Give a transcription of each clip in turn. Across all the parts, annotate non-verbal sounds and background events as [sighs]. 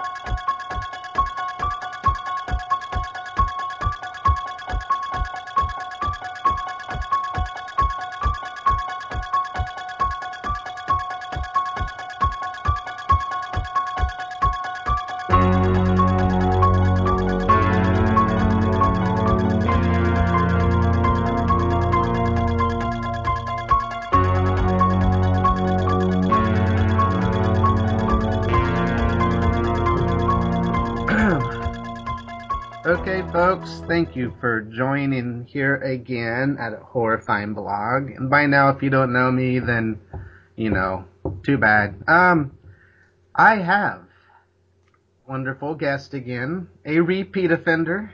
Okay, folks, thank you for joining here again at Horrifying Blog. And by now, if you don't know me, then, you know, too bad. Um, I have wonderful guest again, a repeat offender,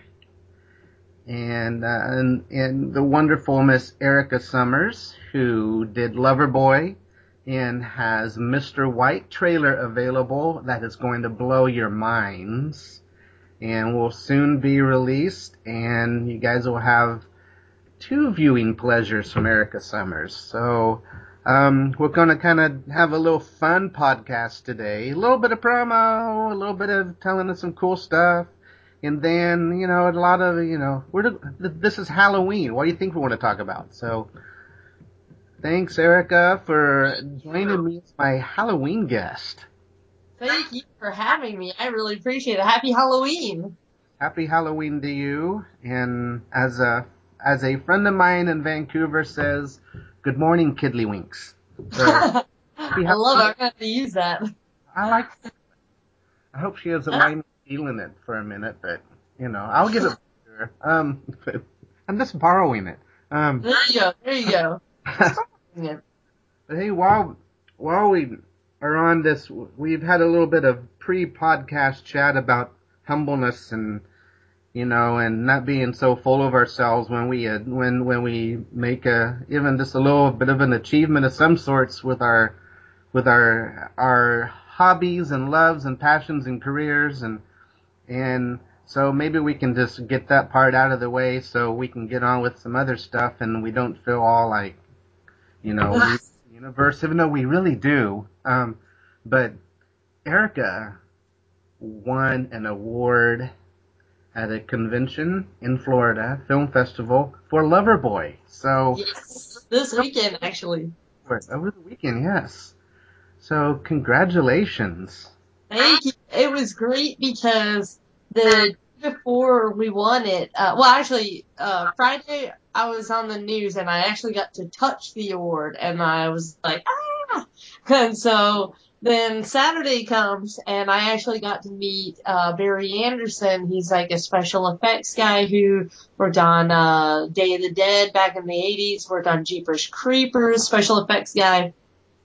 and, uh, and, and the wonderful Miss Erica Summers, who did Loverboy and has Mr. White trailer available that is going to blow your minds and will soon be released, and you guys will have two viewing pleasures from Erica Summers. So, um, we're going to kind of have a little fun podcast today. A little bit of promo, a little bit of telling us some cool stuff, and then, you know, a lot of, you know, we're, this is Halloween. What do you think we want to talk about? So, thanks, Erica, for joining me as my Halloween guest. Thank you for having me. I really appreciate it. Happy Halloween. Happy Halloween to you. And as a as a friend of mine in Vancouver says, good morning, Kiddlywinks. So, [laughs] I love it. I'm going to use that. I like it. I hope she doesn't mind stealing it for a minute, but, you know, I'll give it to her. Um, [laughs] I'm just borrowing it. Um, there you go. There you go. [laughs] but hey, while, while we are on this, we've had a little bit of pre-podcast chat about humbleness and you know, and not being so full of ourselves when we uh, when when we make a even just a little bit of an achievement of some sorts with our with our our hobbies and loves and passions and careers and and so maybe we can just get that part out of the way so we can get on with some other stuff and we don't feel all like you know universe even though we really do um, but Erica won an award at a convention in Florida, film festival for Loverboy. So yes, this weekend actually. Over the weekend, yes. So congratulations. Thank you. It was great because the before we won it, uh, well, actually, uh, Friday I was on the news and I actually got to touch the award and I was like, ah! [laughs] And so then Saturday comes and I actually got to meet uh, Barry Anderson. He's like a special effects guy who worked on uh, Day of the Dead back in the 80s, worked on Jeepers Creepers, special effects guy.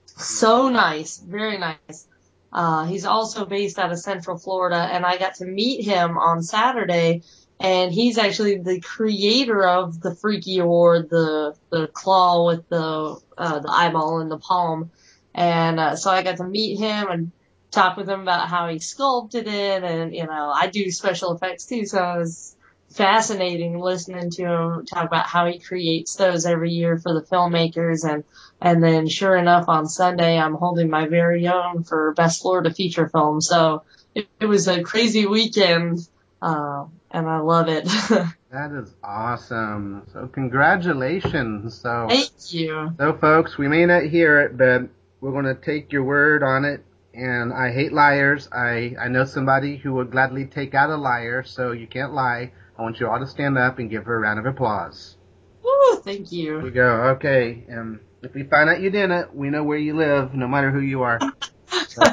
So nice, very nice. Uh, he's also based out of Central Florida and I got to meet him on Saturday and he's actually the creator of the Freaky Award, the the claw with the uh, the eyeball in the palm. And uh, so I got to meet him and talk with him about how he sculpted it. And, you know, I do special effects too. So it was fascinating listening to him talk about how he creates those every year for the filmmakers. And, and then sure enough, on Sunday, I'm holding my very own for Best Florida Feature Film. So it, it was a crazy weekend. Uh, and I love it. [laughs] that is awesome. So congratulations. So thank you. So folks, we may not hear it, but we're going to take your word on it. And I hate liars. I, I know somebody who would gladly take out a liar, so you can't lie. I want you all to stand up and give her a round of applause. Woo, thank you. Here you go. Okay. Um, if we find out you didn't, we know where you live, no matter who you are. [laughs] So,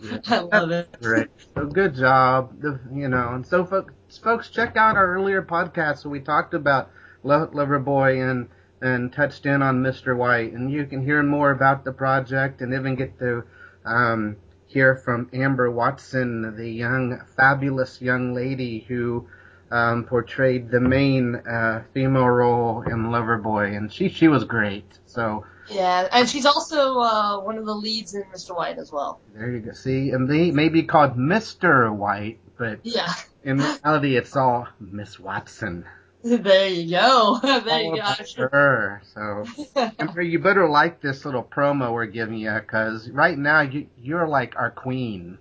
yeah. I love it. Great. So good job. The, you know, and so folks, folks, check out our earlier podcast where we talked about Loverboy and and touched in on Mr. White, and you can hear more about the project and even get to um, hear from Amber Watson, the young, fabulous young lady who um, portrayed the main uh, female role in Loverboy, and she she was great. So yeah, and she's also uh, one of the leads in Mr. White as well. There you go. See, and they may be called Mr. White, but yeah, in reality, it's all Miss Watson. [laughs] There you go. [laughs] there you go. Sure. So, [laughs] Amber, you better like this little promo we're giving you, because right now you you're like our queen.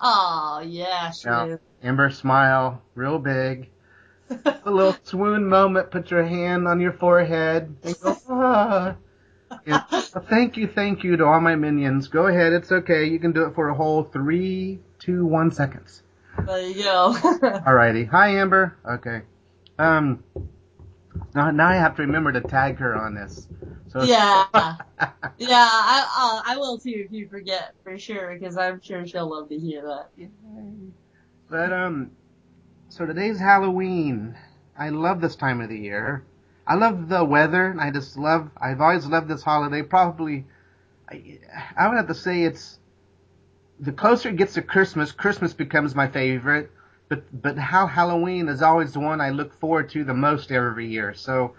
Oh yeah, she is. Amber smile, real big. A little swoon moment. Put your hand on your forehead. And go, ah. Well, thank you, thank you to all my minions. Go ahead, it's okay. You can do it for a whole three, two, one seconds. There you go. [laughs] Alrighty. Hi, Amber. Okay. Um. Now, now I have to remember to tag her on this. So yeah, [laughs] yeah. I uh, I will too if you forget for sure because I'm sure she'll love to hear that. But um, so today's Halloween. I love this time of the year. I love the weather. I just love. I've always loved this holiday. Probably, I, I would have to say it's the closer it gets to Christmas. Christmas becomes my favorite. But but how Halloween is always the one I look forward to the most every year. So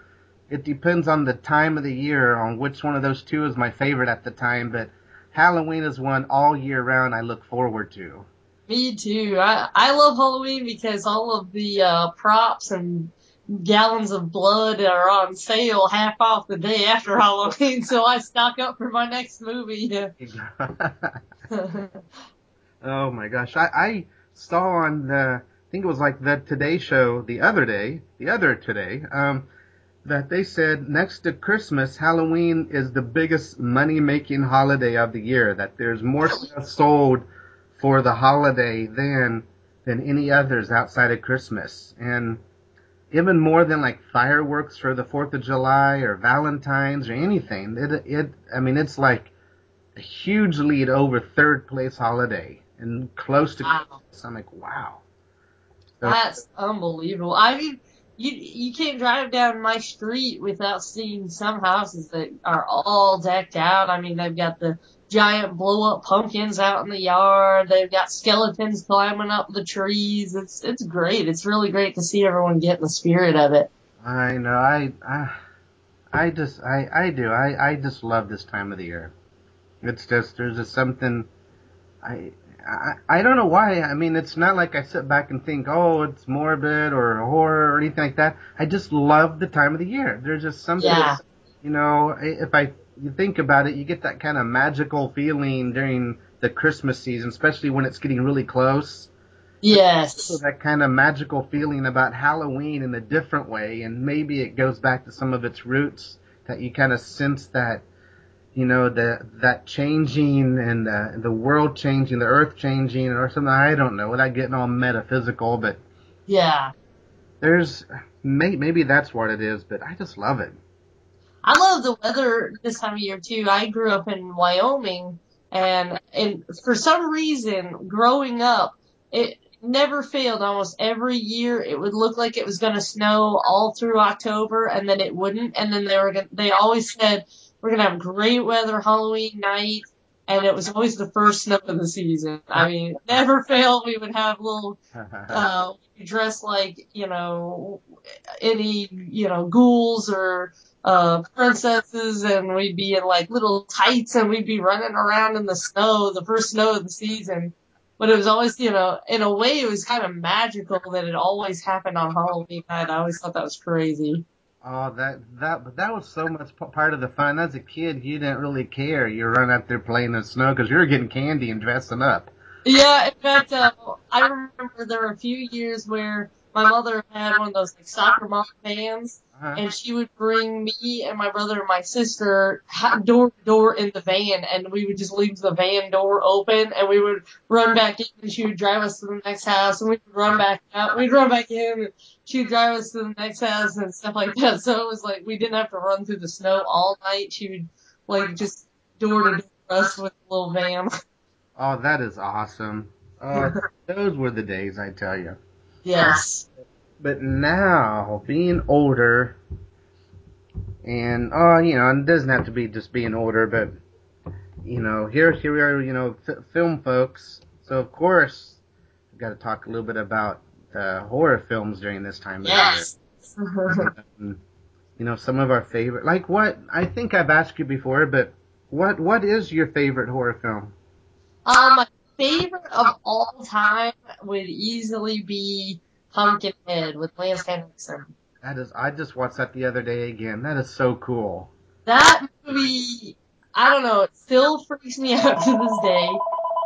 it depends on the time of the year on which one of those two is my favorite at the time. But Halloween is one all year round I look forward to. Me too. I I love Halloween because all of the uh, props and gallons of blood are on sale half off the day after [laughs] Halloween, so I stock up for my next movie. [laughs] [laughs] oh my gosh. I, I saw on the, I think it was like the Today Show the other day, the other today, um, that they said next to Christmas, Halloween is the biggest money making holiday of the year, that there's more stuff sold for the holiday than, than any others outside of Christmas. And even more than like fireworks for the 4th of July or Valentine's or anything. It, it, I mean, it's like a huge lead over third place holiday and close to Wow. I'm like, wow. So- That's unbelievable. I mean, you you can't drive down my street without seeing some houses that are all decked out. I mean, they've got the giant blow up pumpkins out in the yard. They've got skeletons climbing up the trees. It's it's great. It's really great to see everyone get in the spirit of it. I know. I, I, I just, I, I do. I, I just love this time of the year. It's just, there's just something, I, I, I don't know why. I mean, it's not like I sit back and think, oh, it's morbid or horror or anything like that. I just love the time of the year. There's just something, Yeah. you know, I- if I, you think about it, you get that kind of magical feeling during the Christmas season, especially when it's getting really close. Yes. So that kind of magical feeling about Halloween in a different way, and maybe it goes back to some of its roots that you kind of sense that, you know, the that changing and uh, the world changing, the earth changing, or something. I don't know without getting all metaphysical, but Yeah. there's may, maybe that's what it is. But I just love it. I love the weather this time of year too. I grew up in Wyoming and and for some reason growing up it never failed almost every year it would look like it was going to snow all through October and then it wouldn't and then they were going they always said we're going to have great weather Halloween night and it was always the first snow of the season. I mean, never failed. We would have little [laughs] uh, dress like, you know, any, you know, ghouls or, uh, princesses and we'd be in like little tights and we'd be running around in the snow, the first snow of the season. But it was always, you know, in a way it was kind of magical that it always happened on Halloween night. I always thought that was crazy. Oh, that that but that was so much part of the fun. As a kid, you didn't really care. You run out there playing in the snow because you were getting candy and dressing up. Yeah, in fact, uh, I remember there were a few years where my mother had one of those like soccer mom vans, Uh-huh. and she would bring me and my brother and my sister door to door in the van, and we would just leave the van door open, and we would run back in, and she would drive us to the next house, and we would run back out, we'd run back in, and she'd drive us to the next house and stuff like that. So it was like we didn't have to run through the snow all night. She would like just door to door us with a little van. [laughs] Oh, that is awesome. Oh, [laughs] those were the days, I tell you. yes. But now, being older, and oh, you know, it doesn't have to be just being older, but you know, here here we are, you know, f- film folks. So of course, we've got to talk a little bit about the horror films during this time of Yes. year. Um, you know, some of our favorite, like what I think I've asked you before, but what what is your favorite horror film? Um, my favorite of all time would easily be Pumpkinhead with Lance Henriksen. That is, I just watched that the other day again. That is so cool. That movie, I don't know, it still freaks me [laughs] out to this day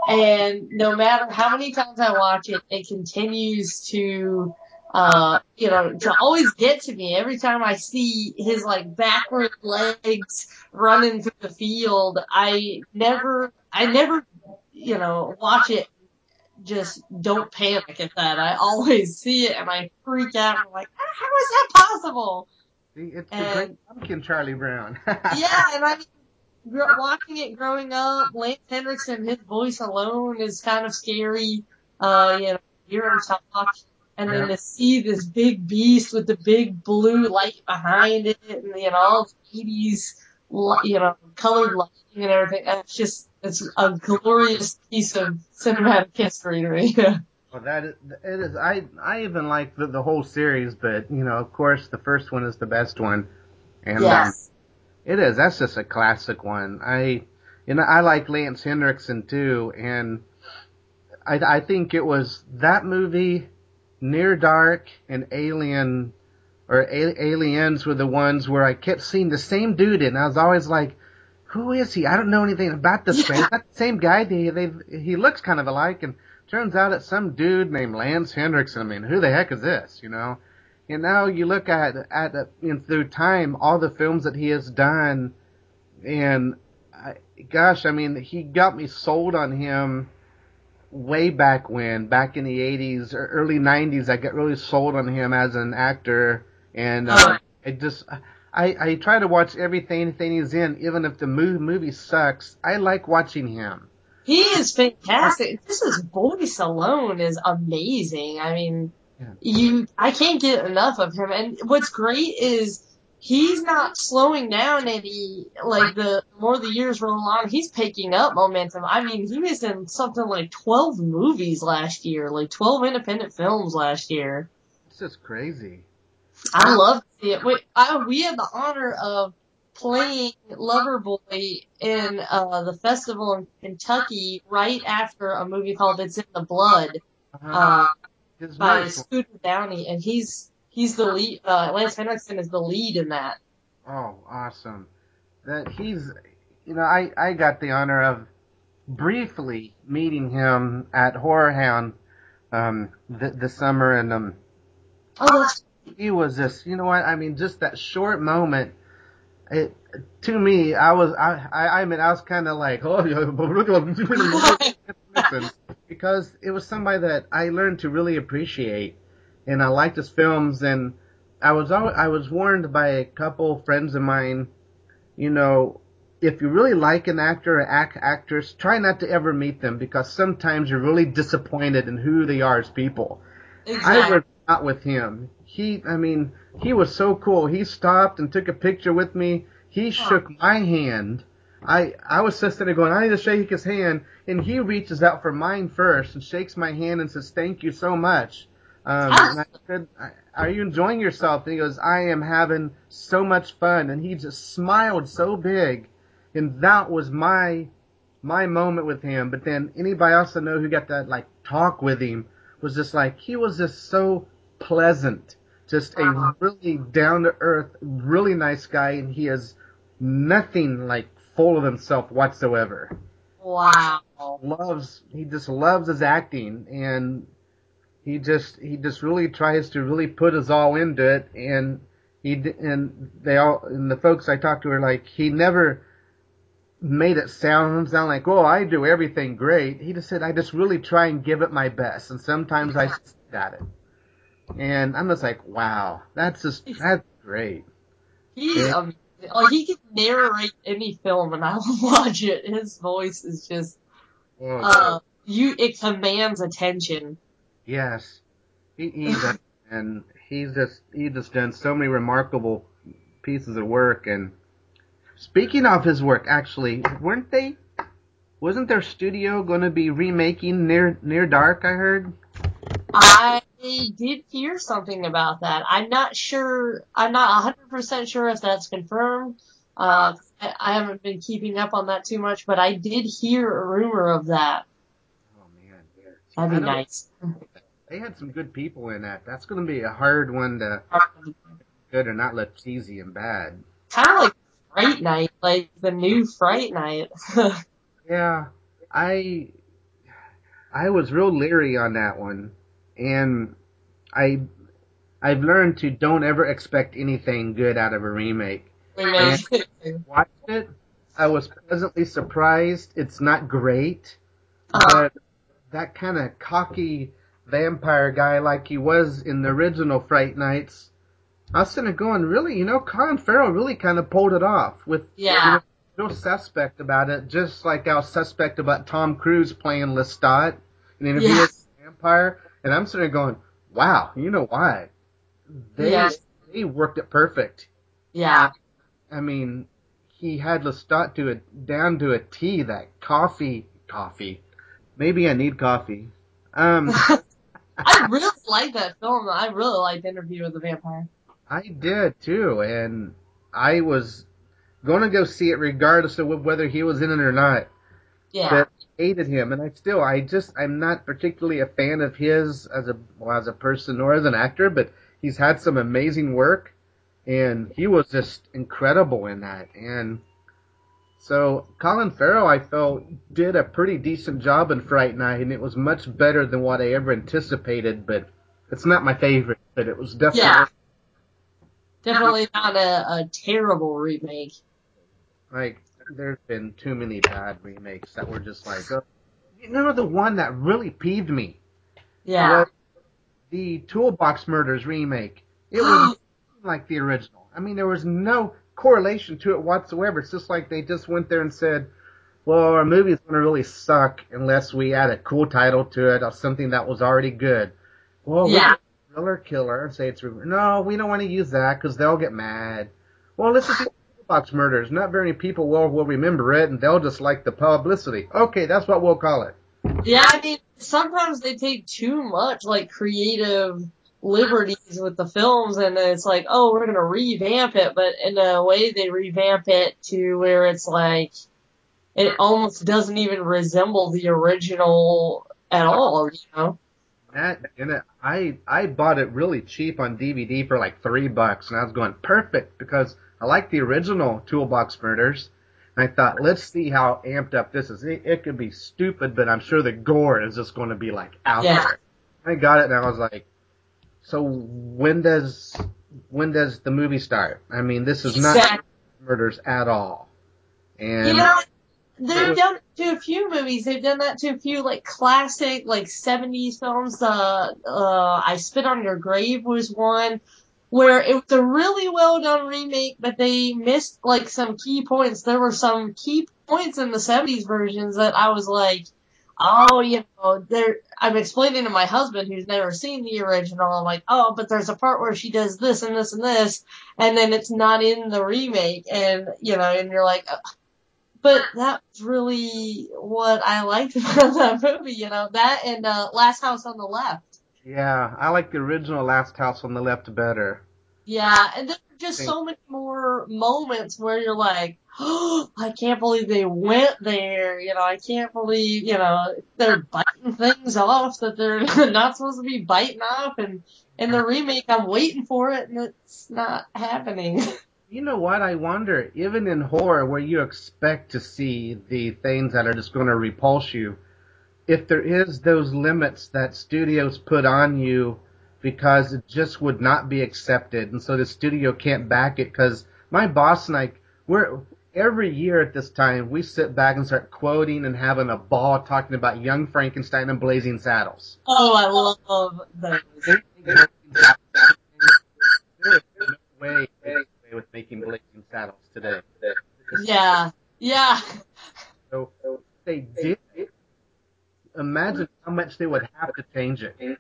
And no matter how many times I watch it, it continues to, uh, you know, to always get to me every time I see his like backward legs running through the field. I never, I never, you know, watch it. Just don't panic at that. I always see it and I freak out. I'm like, "Ah, how is that possible? It's the great pumpkin, Charlie Brown. [laughs] yeah, and I mean, watching it growing up, Lance Henriksen, his voice alone is kind of scary. Uh, you know, hear him talk, and then Yeah. to see this big beast with the big blue light behind it, and you know, all the 80s, you know, colored lighting and everything. It's just, it's a glorious piece of cinematic history to me. [laughs] Well, that is, it is. I I even like the, the whole series, but you know, of course, the first one is the best one, and um, yes. it is. That's just a classic one. I, you know, I like Lance Henriksen too, and I I think it was that movie, Near Dark and Alien, or A- Aliens were the ones where I kept seeing the same dude, and I was always like. Who is he? I don't know anything about this. He's not the same guy. They, they, he looks kind of alike, and turns out it's some dude named Lance Henriksen. I mean, who the heck is this? You know. And now you look at at know, through time all the films that he has done, and I, gosh, I mean, he got me sold on him way back when, back in the '80s or early '90s. I got really sold on him as an actor, and uh, Uh-huh. Just. I, I try to watch everything anything he's in, even if the movie, movie sucks. I like watching him. He is fantastic. Just his voice alone is amazing. I mean, Yeah. you, I can't get enough of him. And what's great is he's not slowing down any, like the more the years roll on, he's picking up momentum. I mean, he was in something like 12 movies last year, like 12 independent films last year. It's just crazy. I love to see it. We, I, we had the honor of playing Loverboy in uh, the festival in Kentucky right after a movie called It's in the Blood Uh-huh. uh, by voice- Scooter Downey, and he's he's the lead. Uh, Lance Henriksen is the lead in that. Oh, awesome. That he's, you know, I, I got the honor of briefly meeting him at Horror Hound, um, th- this summer and, um, Oh, that's he was just, you know what, I mean, just that short moment, it, to me, I was, I, I, I mean, I was kind of like, oh, [laughs] because it was somebody that I learned to really appreciate, and I liked his films, and I was I was warned by a couple friends of mine, you know, if you really like an actor or act actress, try not to ever meet them because sometimes you're really disappointed in who they are as people. I was not with him. He, I mean, he was so cool. He stopped and took a picture with me. He shook my hand. I, I was just sitting there going, I need to shake his hand, and he reaches out for mine first and shakes my hand and says, "Thank you so much." Um, and I said, "Are you enjoying yourself?" And he goes, "I am having so much fun," and he just smiled so big, and that was my my moment with him. But then anybody else I know who got that like talk with him was just like he was just so pleasant, just a really down to earth, really nice guy, and he is nothing like full of himself whatsoever. Wow. Loves he just loves his acting, and he just he just really tries to really put us all into it, and he and they all and the folks I talked to are like he never made it sound sound like oh I do everything great. He just said I just really try and give it my best, and sometimes I got it. And I'm just like, wow, that's just that's great. He's Yeah. um, like he can narrate any film and I will [laughs] watch it. His voice is just Oh, uh you it commands attention. Yes, he, he does, [laughs] and he's just he just done so many remarkable pieces of work. And speaking of his work, actually, weren't they? Wasn't their studio going to be remaking Near Near Dark? I heard. I did hear something about that. I'm not sure. I'm not 100% sure if that's confirmed. Uh, I, I haven't been keeping up on that too much, but I did hear a rumor of that. Oh man, That'd be nice. They had some good people in that. That's going to be a hard one to good or not look cheesy and bad. Kind of like Fright Night, like the new Fright Night. [laughs] Yeah, I I was real leery on that one, and I I've learned to don't ever expect anything good out of a remake. Remake. Watched it, I was pleasantly surprised. It's not great, Uh-huh. but that kind of cocky vampire guy like he was in the original Fright Nights. I was sitting there going, really, you know, Colin Farrell really kind of pulled it off with Yeah. no suspect about it, just like I was suspect about Tom Cruise playing Lestat in Interview Yeah. with the Vampire. And I'm sitting there going, wow, you know why? They, Yeah. they worked it perfect. Yeah. I mean, he had Lestat to it down to a T. That coffee, coffee. Maybe I need coffee. Um, [laughs] I really like that film. I really liked Interview with the Vampire. I did too, and I was going to go see it regardless of whether he was in it or not. Yeah. But hated him, and I still, I just, I'm not particularly a fan of his as a, well, as a person or as an actor, but he's had some amazing work, and he was just incredible in that. And so Colin Farrell, I felt, did a pretty decent job in Fright Night, and it was much better than what I ever anticipated. But it's not my favorite, but it was definitely. Yeah. Definitely not a, a terrible remake. Like, there's been too many bad remakes that were just like, oh, you know, the one that really peeved me Yeah. Uh, the Toolbox Murders remake. It was [gasps] like the original. I mean, there was no correlation to it whatsoever. It's just like they just went there and said, well, our movie's going to really suck unless we add a cool title to it or something that was already good. Well, we Yeah. can thriller killer and say it's no, we don't want to use that because they'll get mad. Well, let's just Toolbox Murders. Not very many people will will remember it, and they'll just like the publicity. Okay, that's what we'll call it. Yeah, I mean, sometimes they take too much, like, creative liberties with the films, and it's like, oh, we're gonna revamp it, but in a way they revamp it to where it's like, it almost doesn't even resemble the original at all, you know? That and it, I I bought it really cheap on DVD for like three bucks, and I was going perfect because I like the original Toolbox Murders. And I thought, let's see how amped up this is. It, it could be stupid, but I'm sure the gore is just going to be like out Yeah. there. I got it, and I was like, so when does when does the movie start? I mean, this is not Exactly. murders at all. And You know, they've done it to a few movies. They've done that to a few like classic like '70s films. Uh, uh, I Spit on Your Grave was one where it was a really well done remake, but they missed like some key points. There were some key points in the '70s versions that I was like, oh, you know, there. I'm explaining to my husband who's never seen the original. I'm like, oh, but there's a part where she does this and this and this, and then it's not in the remake, and you know, and you're like. "Uh, but that's really what I liked [laughs] about that movie, you know, that and uh, Last House on the Left. Yeah, I like the original Last House on the Left better. Yeah, and there were just so many more moments where you're like, oh, I can't believe they went there, you know, I can't believe, you know, they're biting things off that they're [laughs] not supposed to be biting off, and in the remake I'm waiting for it and it's not happening. [laughs] You know what? I wonder, even in horror where you expect to see the things that are just going to repulse you, if there is those limits that studios put on you because it just would not be accepted, and so the studio can't back it. Because my boss and I, we're every year at this time we sit back and start quoting and having a ball talking about Young Frankenstein and Blazing Saddles. oh, I love those. There is no way away with making Blazing Saddles today. Yeah, yeah. So they did. Imagine how much they would have to change it.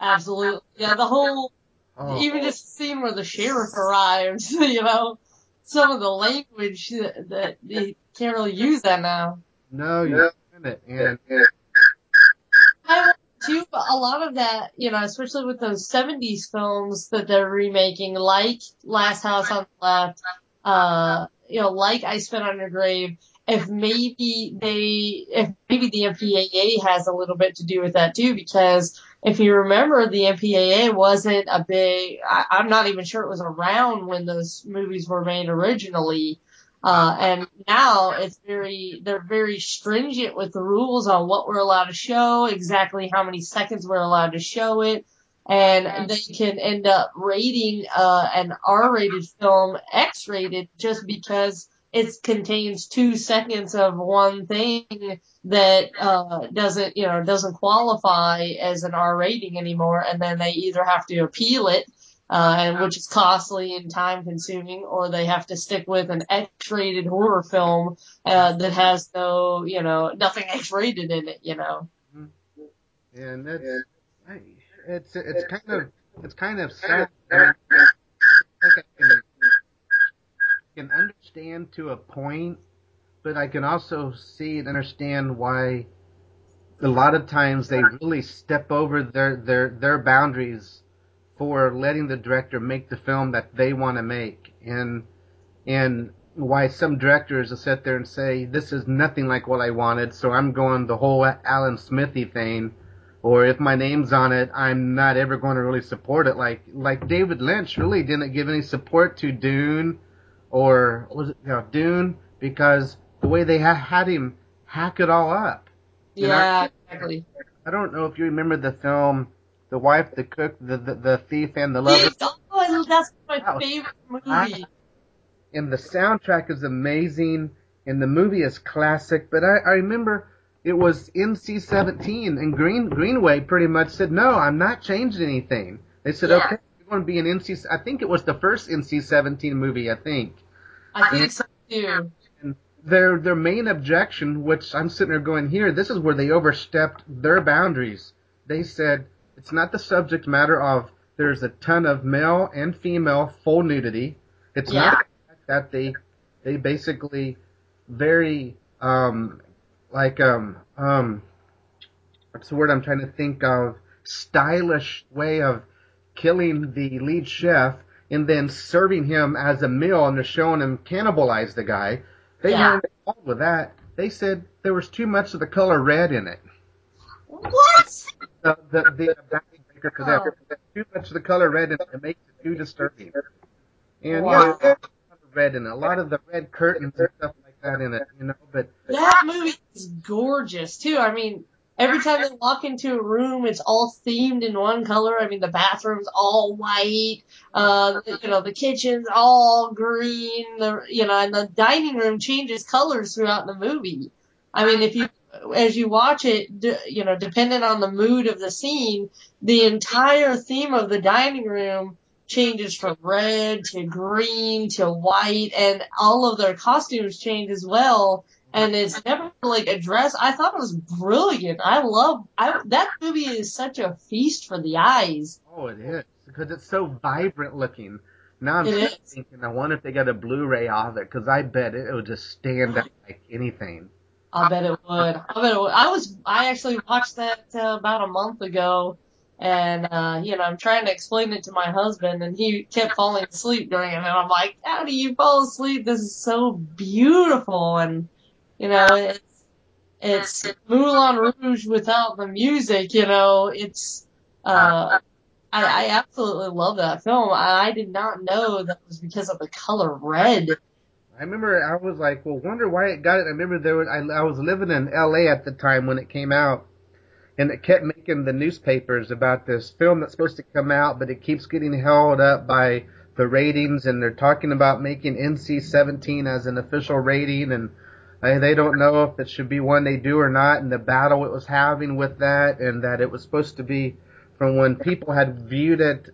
Absolutely. Yeah, the whole, Oh, even just the scene where the sheriff arrives, [laughs] you know, some of the language that, that they can't really use that now. no, you're in it. And I wonder too, but a lot of that, you know, especially with those 70s films that they're remaking, like Last House on the Left, uh, you know, like I Spit on Your Grave, if maybe they, if maybe the MPAA has a little bit to do with that too, because if you remember, the MPAA wasn't a big, I, I'm not even sure it was around when those movies were made originally. Uh, and now it's very, they're very stringent with the rules on what we're allowed to show, exactly how many seconds we're allowed to show it. And they can end up rating, uh, an R-rated film X-rated just because it contains two seconds of one thing that, uh, doesn't, you know, doesn't qualify as an R rating anymore. And then they either have to appeal it uh, and which is costly and time consuming, or they have to stick with an X-rated horror film uh, that has no, you know, nothing X-rated in it, you know. Mm-hmm. And that's, it's it's kind of it's kind of sad. I can, can understand to a point, but I can also see and understand why a lot of times they really step over their their their boundaries for letting the director make the film that they want to make. And and why some directors will sit there and say this is nothing like what I wanted so I'm going the whole Alan Smithee thing or if my name's on it I'm not ever going to really support it. Like like David Lynch really didn't give any support to Dune or was it you know, Dune because the way they ha- had him hack it all up yeah exactly I don't know if you remember the film the wife, the cook, the the, the thief, and the lover. Oh, that's my favorite movie. and the soundtrack is amazing, and the movie is classic. But I, I remember it was NC-17, and Green Greenaway pretty much said, "No, I'm not changing anything." They said, Yeah. "Okay, you're going to be an NC." I think it was the first NC-17 movie. I think. I think so too. Their their main objection, which I'm sitting there going, here, this is where they overstepped their boundaries. They said it's not the subject matter of there's a ton of male and female full nudity. It's Yeah. not that they they basically very um like um um what's the word I'm trying to think of stylish way of killing the lead chef and then serving him as a meal and they're showing him cannibalize the guy. They Yeah. weren't involved with that. They said there was too much of the color red in it What? the the the bounty maker for them. There's Too much of the color red in it, it makes it too disturbing. And Wow. yeah, there's a lot of red in it, a lot of the red curtains and stuff like that in it, you know. But That movie is gorgeous too. I mean, every time [laughs] they walk into a room, it's all themed in one color. I mean, the bathroom's all white. Uh, you know, the kitchen's all green. The you know, and the dining room changes colors throughout the movie. I mean, if you as you watch it, d- you know, depending on the mood of the scene, the entire theme of the dining room changes from red to green to white, and all of their costumes change as well and it's never like addressed. I thought it was brilliant. I love I that movie is such a feast for the eyes. oh, it is because it's so vibrant looking. Now I'm just thinking, I wonder if they got a Blu-ray of it because I bet it, it would just stand out like anything. I bet it would. I bet it would. I was I actually watched that uh, about a month ago, and uh, you know I'm trying to explain it to my husband, and he kept falling asleep during it, and I'm like, how do you fall asleep? This is so beautiful, and you know it's it's Moulin Rouge without the music. You know it's. Uh, I, I absolutely love that film. I, did not know that was because of the color red. I remember I was like, well, wonder why it got it. I remember there was I, I was living in L.A. at the time when it came out, and it kept making the newspapers about this film that's supposed to come out, but it keeps getting held up by the ratings, and they're talking about making NC-17 as an official rating, and they, they don't know if it should be one they do or not, and the battle it was having with that, and that it was supposed to be from when people had viewed it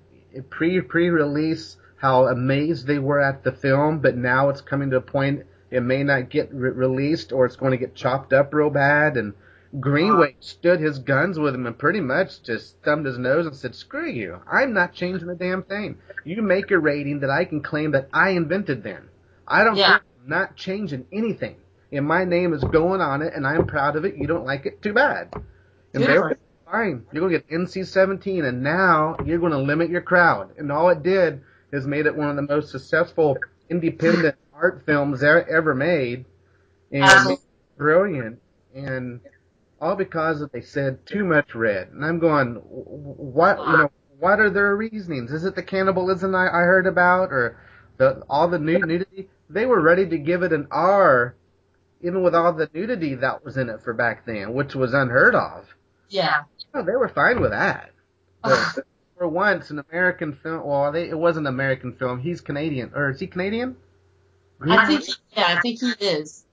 pre pre release how amazed they were at the film, but now it's coming to a point it may not get re- released or it's going to get chopped up real bad. And Greenaway stood his guns with him and pretty much just thumbed his nose and said, "Screw you! I'm not changing a damn thing. You make a rating that I can claim that I invented. Then I don't Yeah. care. I'm not changing anything, and my name is going on it, and I'm proud of it. You don't like it? Too bad." And they were fine. You're going to get NC-17, and now you're going to limit your crowd. And all it did is made it one of the most successful independent [laughs] art films ever made, and Absolutely. brilliant. And all because they said too much red. And I'm going, what? You know, what are their reasonings? Is it the cannibalism I, I heard about, or the all the nu- nudity? they were ready to give it an R, even with all the nudity that was in it for back then, which was unheard of. Yeah. Oh, they were fine with that. But [laughs] for once, an American film. Well, they, it was an American film. He's Canadian, or is he Canadian? I think, yeah, I think he is.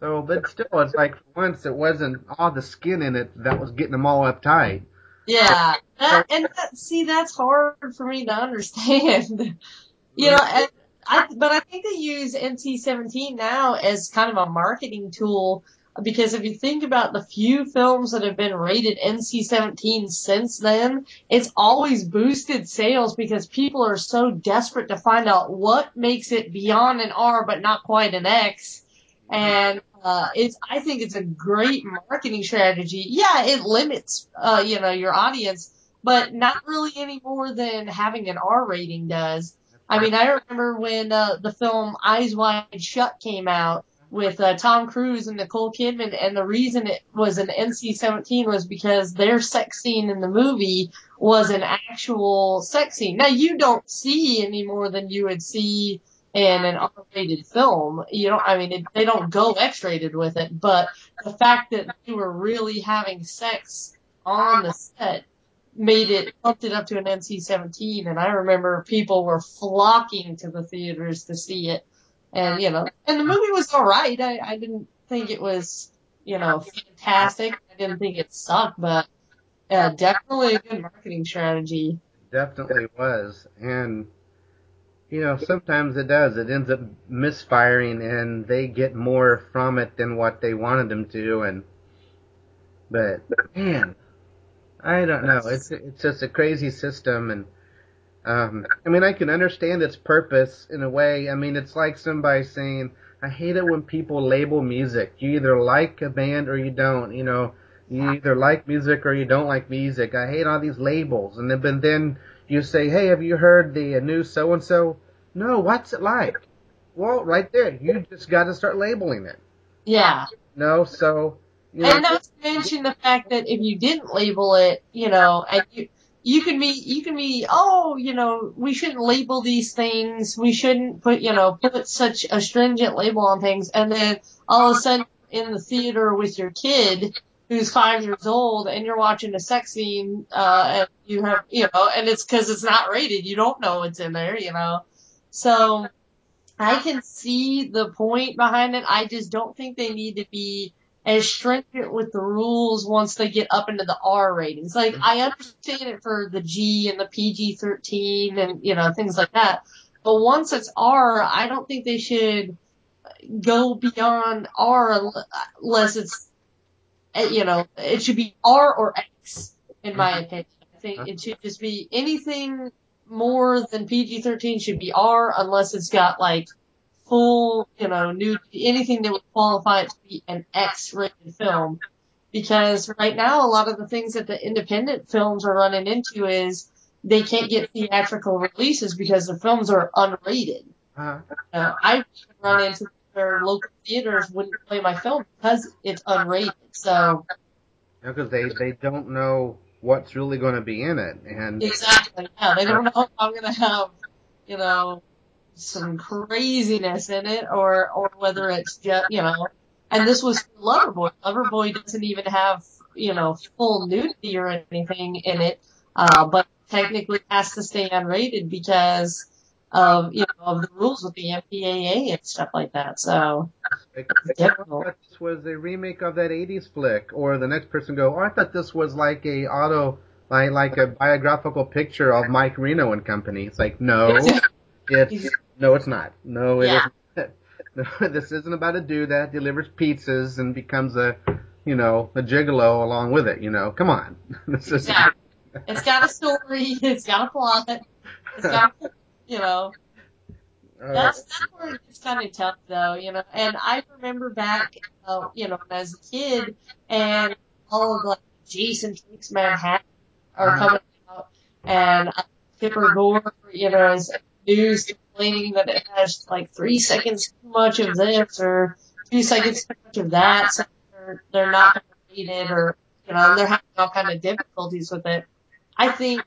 So, but still, it's like for once it wasn't all the skin in it that was getting them all uptight. Yeah, that, and that, see, that's hard for me to understand. [laughs] you know, and I, but I think they use NC-17 now as kind of a marketing tool because if you think about the few films that have been rated NC-17 since then, it's always boosted sales because people are so desperate to find out what makes it beyond an R but not quite an X. And uh, it's I think it's a great marketing strategy. Yeah, it limits uh, you know your audience, but not really any more than having an R rating does. I mean, I remember when uh, the film Eyes Wide Shut came out with uh, Tom Cruise and Nicole Kidman, and the reason it was an NC-17 was because their sex scene in the movie was an actual sex scene. Now you don't see any more than you would see in an R-rated film. You don't, I mean, it, they don't go X-rated with it, but the fact that they were really having sex on the set made it bumped it up to an NC-17, and I remember people were flocking to the theaters to see it, and you know, and the movie was all right. I, I didn't think it was, you know, fantastic. I didn't think it sucked, but uh, definitely a good marketing strategy. Definitely was, and you know, sometimes it does. It ends up misfiring, and they get more from it than what they wanted them to. And but man, I don't know. It's it's just a crazy system, and um, I mean, I can understand its purpose in a way. I mean, it's like somebody saying, "I hate it when people label music. You either like a band or you don't. You know, you either like music or you don't like music. I hate all these labels." And then, but then you say, "Hey, have you heard the new so and so?" No, what's it like? Well, right there, you just got to start labeling it. Yeah. No, so. You know, And not to mention the fact that if you didn't label it, you know, and you you can be you can be oh you know we shouldn't label these things. We shouldn't put you know put such a stringent label on things. And then all of a sudden in the theater with your kid who's five years old and you're watching a sex scene uh and you have you know and it's because it's not rated. You don't know what's in there you know. So I can see the point behind it. I just don't think they need to be as stringent with the rules once they get up into the R ratings. Like mm-hmm. I understand it for the G and the PG thirteen and you know things like that, but once it's R, I don't think they should go beyond R unless it's you know it should be R or X in my mm-hmm. opinion. I think uh-huh. it should just be anything more than PG thirteen should be R unless it's got like full, you know, new anything that would qualify it to be an X-rated film. Because right now, a lot of the things that the independent films are running into is they can't get theatrical releases because the films are unrated. uh, Uh, I run into where local theaters wouldn't play my film because it's unrated. So because they they don't know what's really going to be in it, and exactly, yeah, they don't know if I'm gonna have, you know, some craziness in it or or whether it's just you know and this was Loverboy. Loverboy doesn't even have you know full nudity or anything in it, uh, but technically has to stay unrated because of you know of the rules with the MPAA and stuff like that. So. This was a remake of that '80s flick, or the next person go, "Oh, I thought this was like a auto." Like, like a biographical picture of Mike Reno and company. It's like, no, it's, no, it's not. No, it Yeah. not [laughs] No, this isn't about a dude that delivers pizzas and becomes a, you know, a gigolo along with it. You know, come on. [laughs] This is Yeah. It's got a story. [laughs] It's got a plot. It's got you know uh, That's that's where it gets kind of tough, though, you know. And I remember back, uh, you know, as a kid, and all of like Jason Takes Manhattan are coming out, and uh, Tipper Gore, you know, is news complaining that it has like three seconds too much of this or two seconds too much of that, so they're, they're not it, or you know, they're having all kind of difficulties with it. I think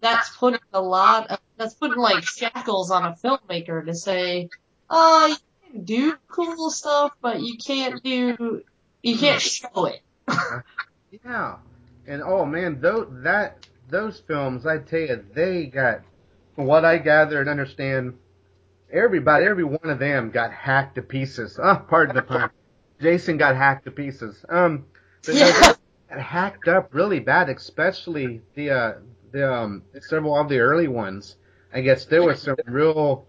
that's putting a lot of that's putting like shackles on a filmmaker to say, oh, you can do cool stuff, but you can't do you can't show it. [laughs] Yeah, and oh man, those that those films, I tell you, they got what I gather and understand, everybody, every one of them got hacked to pieces. Oh, pardon the pun. Jason got hacked to pieces. Um, Yeah. [laughs] hacked up really bad, especially the uh, the um several of the early ones. I guess there was some real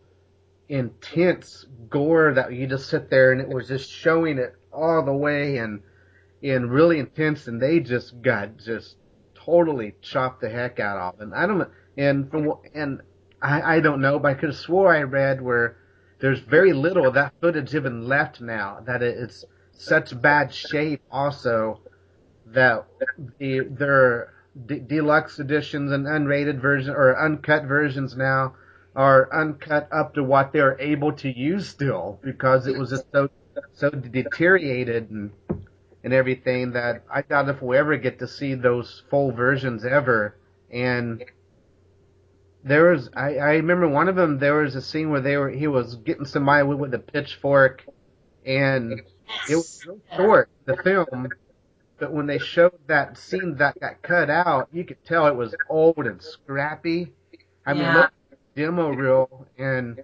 intense gore that you just sit there and it was just showing it all the way and and really intense and they just got just totally chopped the heck out of and I don't know and from what- and I I don't know but I could have swore I read where there's very little of that footage even left now that it's such bad shape also that the their de- deluxe editions and unrated version or uncut versions now are uncut up to what they're able to use still because it was just so so deteriorated and and everything that I doubt if we'll ever get to see those full versions ever. And there was I, I remember one of them there was a scene where they were he was getting somebody with, with a pitchfork and it was real short the film but when they showed that scene that got cut out you could tell it was old and scrappy. I mean look at the demo reel and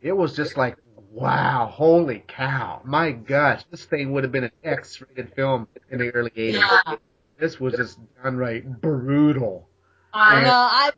it was just like wow holy cow. My gosh this thing would have been an x-rated film in the early 80s Yeah. this was just downright brutal. I know. I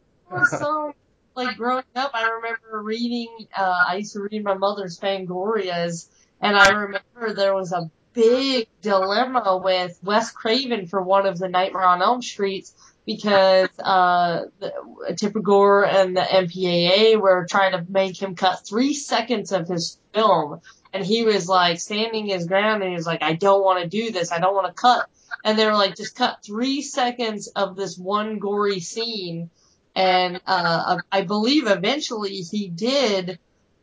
so like growing up. I remember reading. Uh, I used to read my mother's Fangorias, and I remember there was a big dilemma with Wes Craven for one of the Nightmare on Elm Streets because uh, the, Tipper Gore and the MPAA were trying to make him cut three seconds of his film, and he was like standing his ground, and he was like, "I don't want to do this. I don't want to cut." and they were like, just cut three seconds of this one gory scene. And, uh, I believe eventually he did,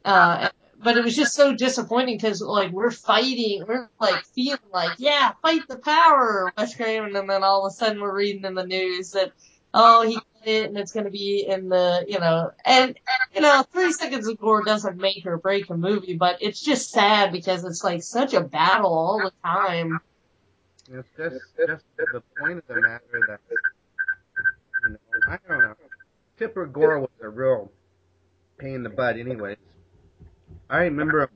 uh, but it was just so disappointing because, like, we're fighting, we're, like, feeling like, yeah, fight the power, Wes Craven, and then all of a sudden we're reading in the news that, oh, he did it, and it's gonna be in the, you know, and, you know, three seconds of gore doesn't make or break a movie, but it's just sad because it's, like, such a battle all the time. It's just, just the point of the matter that, you know, I don't know. Tipper Gore was a real pain in the butt anyways. I remember,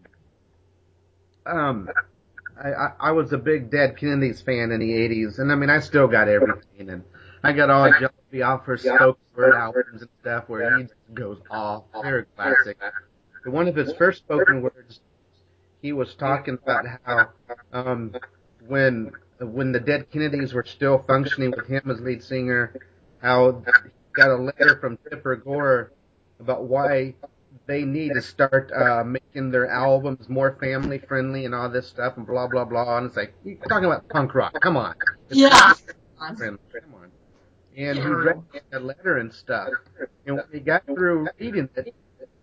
um, I, I, I was a big Dead Kennedys fan in the 80s, and I mean, I still got everything, and I got all Jello Biafra spoken word albums and stuff where he goes off. They're classic. But one of his first spoken words, he was talking about how, um, when when the Dead Kennedys were still functioning with him as lead singer, how got a letter from Tipper Gore about why they need to start uh, making their albums more family friendly and all this stuff and blah blah blah. And it's like you're talking about punk rock. Come on, It's Yeah. Come on. And he read the letter and stuff. And when we got through reading it,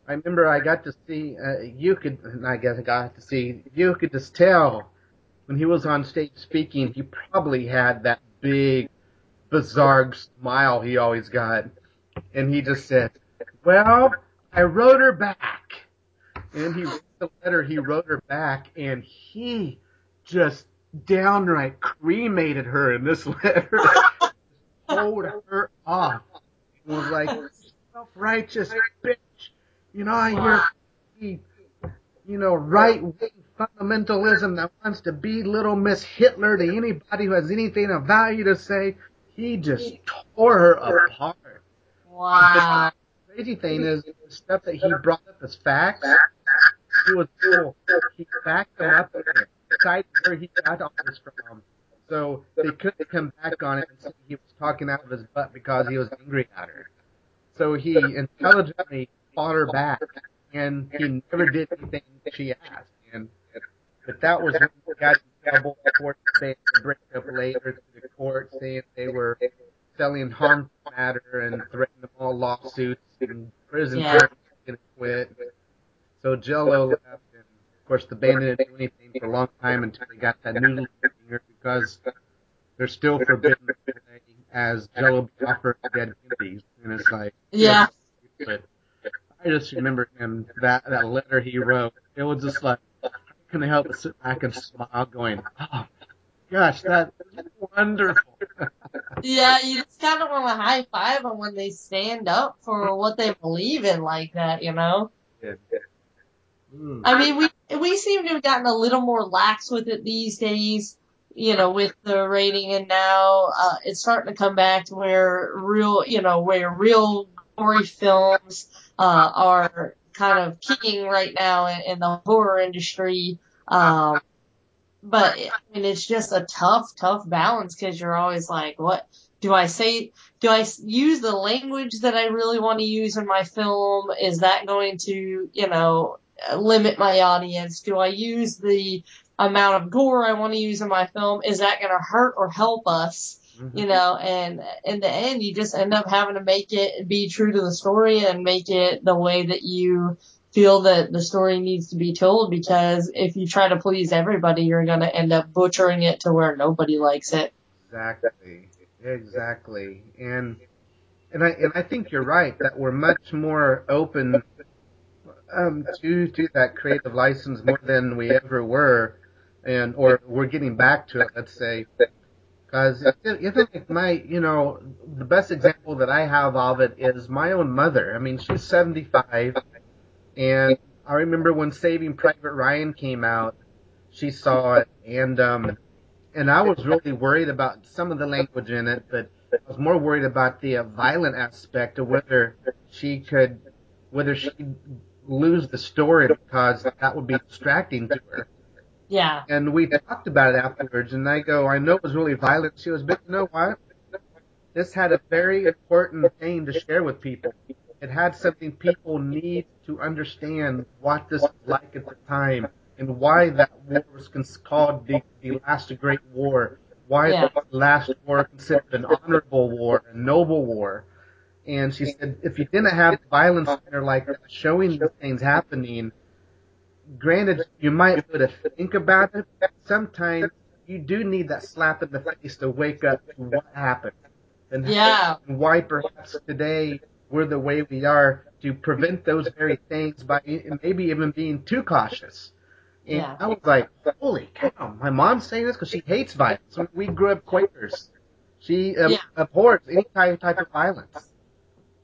I remember I got to see uh, you could. I guess I got to see you could just tell when he was on stage speaking, he probably had that big, bizarre smile he always got. And he just said, Well, I wrote her back. And he wrote the letter, he wrote her back, and he just downright cremated her in this [laughs] letter. Told her off. And was like, self righteous bitch. You know, you're, you know, right wing fundamentalism that wants to be little Miss Hitler to anybody who has anything of value to say. He just tore her apart. Wow. Crazy thing is, the stuff that he brought up as facts, he was cool. He backed them up and cited where he got all this from. So they couldn't come back on it and say he was talking out of his butt because he was angry at her. So he intelligently fought her back, and he never did anything she asked. And but that was when he got trouble for saying to break up later to the court, saying they were selling harmful matter and threatening them all lawsuits and prison Yeah. terms and quit. So Jello left, and of course the band didn't do anything for a long time until they got that new lead singer because they're still forbidden to as Jello and Dead Kennedys, and it's like Yeah. But I just remember him that that letter he wrote. It was just like, couldn't help but sit back and smile, going, "Oh, gosh, that's wonderful." yeah, you just kind of want to high five them when they stand up for what they believe in like that, you know. Yeah. Mm. I mean, we we seem to have gotten a little more lax with it these days, you know, with the rating, and now uh, it's starting to come back to where real, you know, where real gory films uh, are kind of king right now in, in the horror industry. Um, but I mean, it's just a tough, tough balance because you're always like, what do I say? Do I use the language that I really want to use in my film? Is that going to, you know, limit my audience? Do I use the amount of gore I want to use in my film? Is that going to hurt or help us? Mm-hmm. You know, and in the end, you just end up having to make it be true to the story and make it the way that you feel that the story needs to be told because if you try to please everybody, you're going to end up butchering it to where nobody likes it. Exactly. Exactly. And and I and I think you're right that we're much more open um, to to that creative license more than we ever were, and or we're getting back to it. Let's say, because like my you know the best example that I have of it is my own mother. I mean, she's 75, and I remember when Saving Private Ryan came out, she saw it, and um, and I was really worried about some of the language in it, but I was more worried about the uh, violent aspect of whether she could, whether she'd lose the story because that would be distracting to her. Yeah. And we talked about it afterwards, and I go, I know it was really violent. She was, but you know what? This had a very important thing to share with people. It had something people need to understand what this was like at the time and why that war was called the, the last great war. Why Yeah. the last war considered an honorable war, a noble war. And she said, if you didn't have violence there like that, showing these things happening, granted, you might be able to think about it. but Sometimes you do need that slap in the face to wake up to what happened. And Yeah. why perhaps today we're the way we are to prevent those very things by maybe even being too cautious. And Yeah. I was like, holy cow, my mom's saying this because she hates violence. We grew up Quakers. She um, Yeah. abhors any type, type of violence.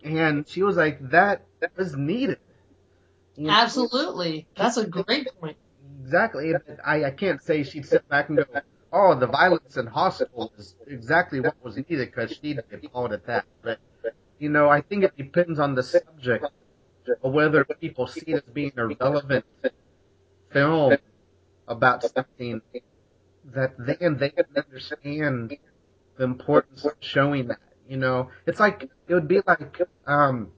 And she was like, that was needed. You know? Absolutely. That's a great point. Exactly. I, I can't say she'd sit back and go, oh, the violence in hospital is exactly what was needed because she didn't call it that. But, you know, I think it depends on the subject of whether people see it as being a relevant film about something that then they can understand the importance of showing that. You know, it's like, it would be like, um,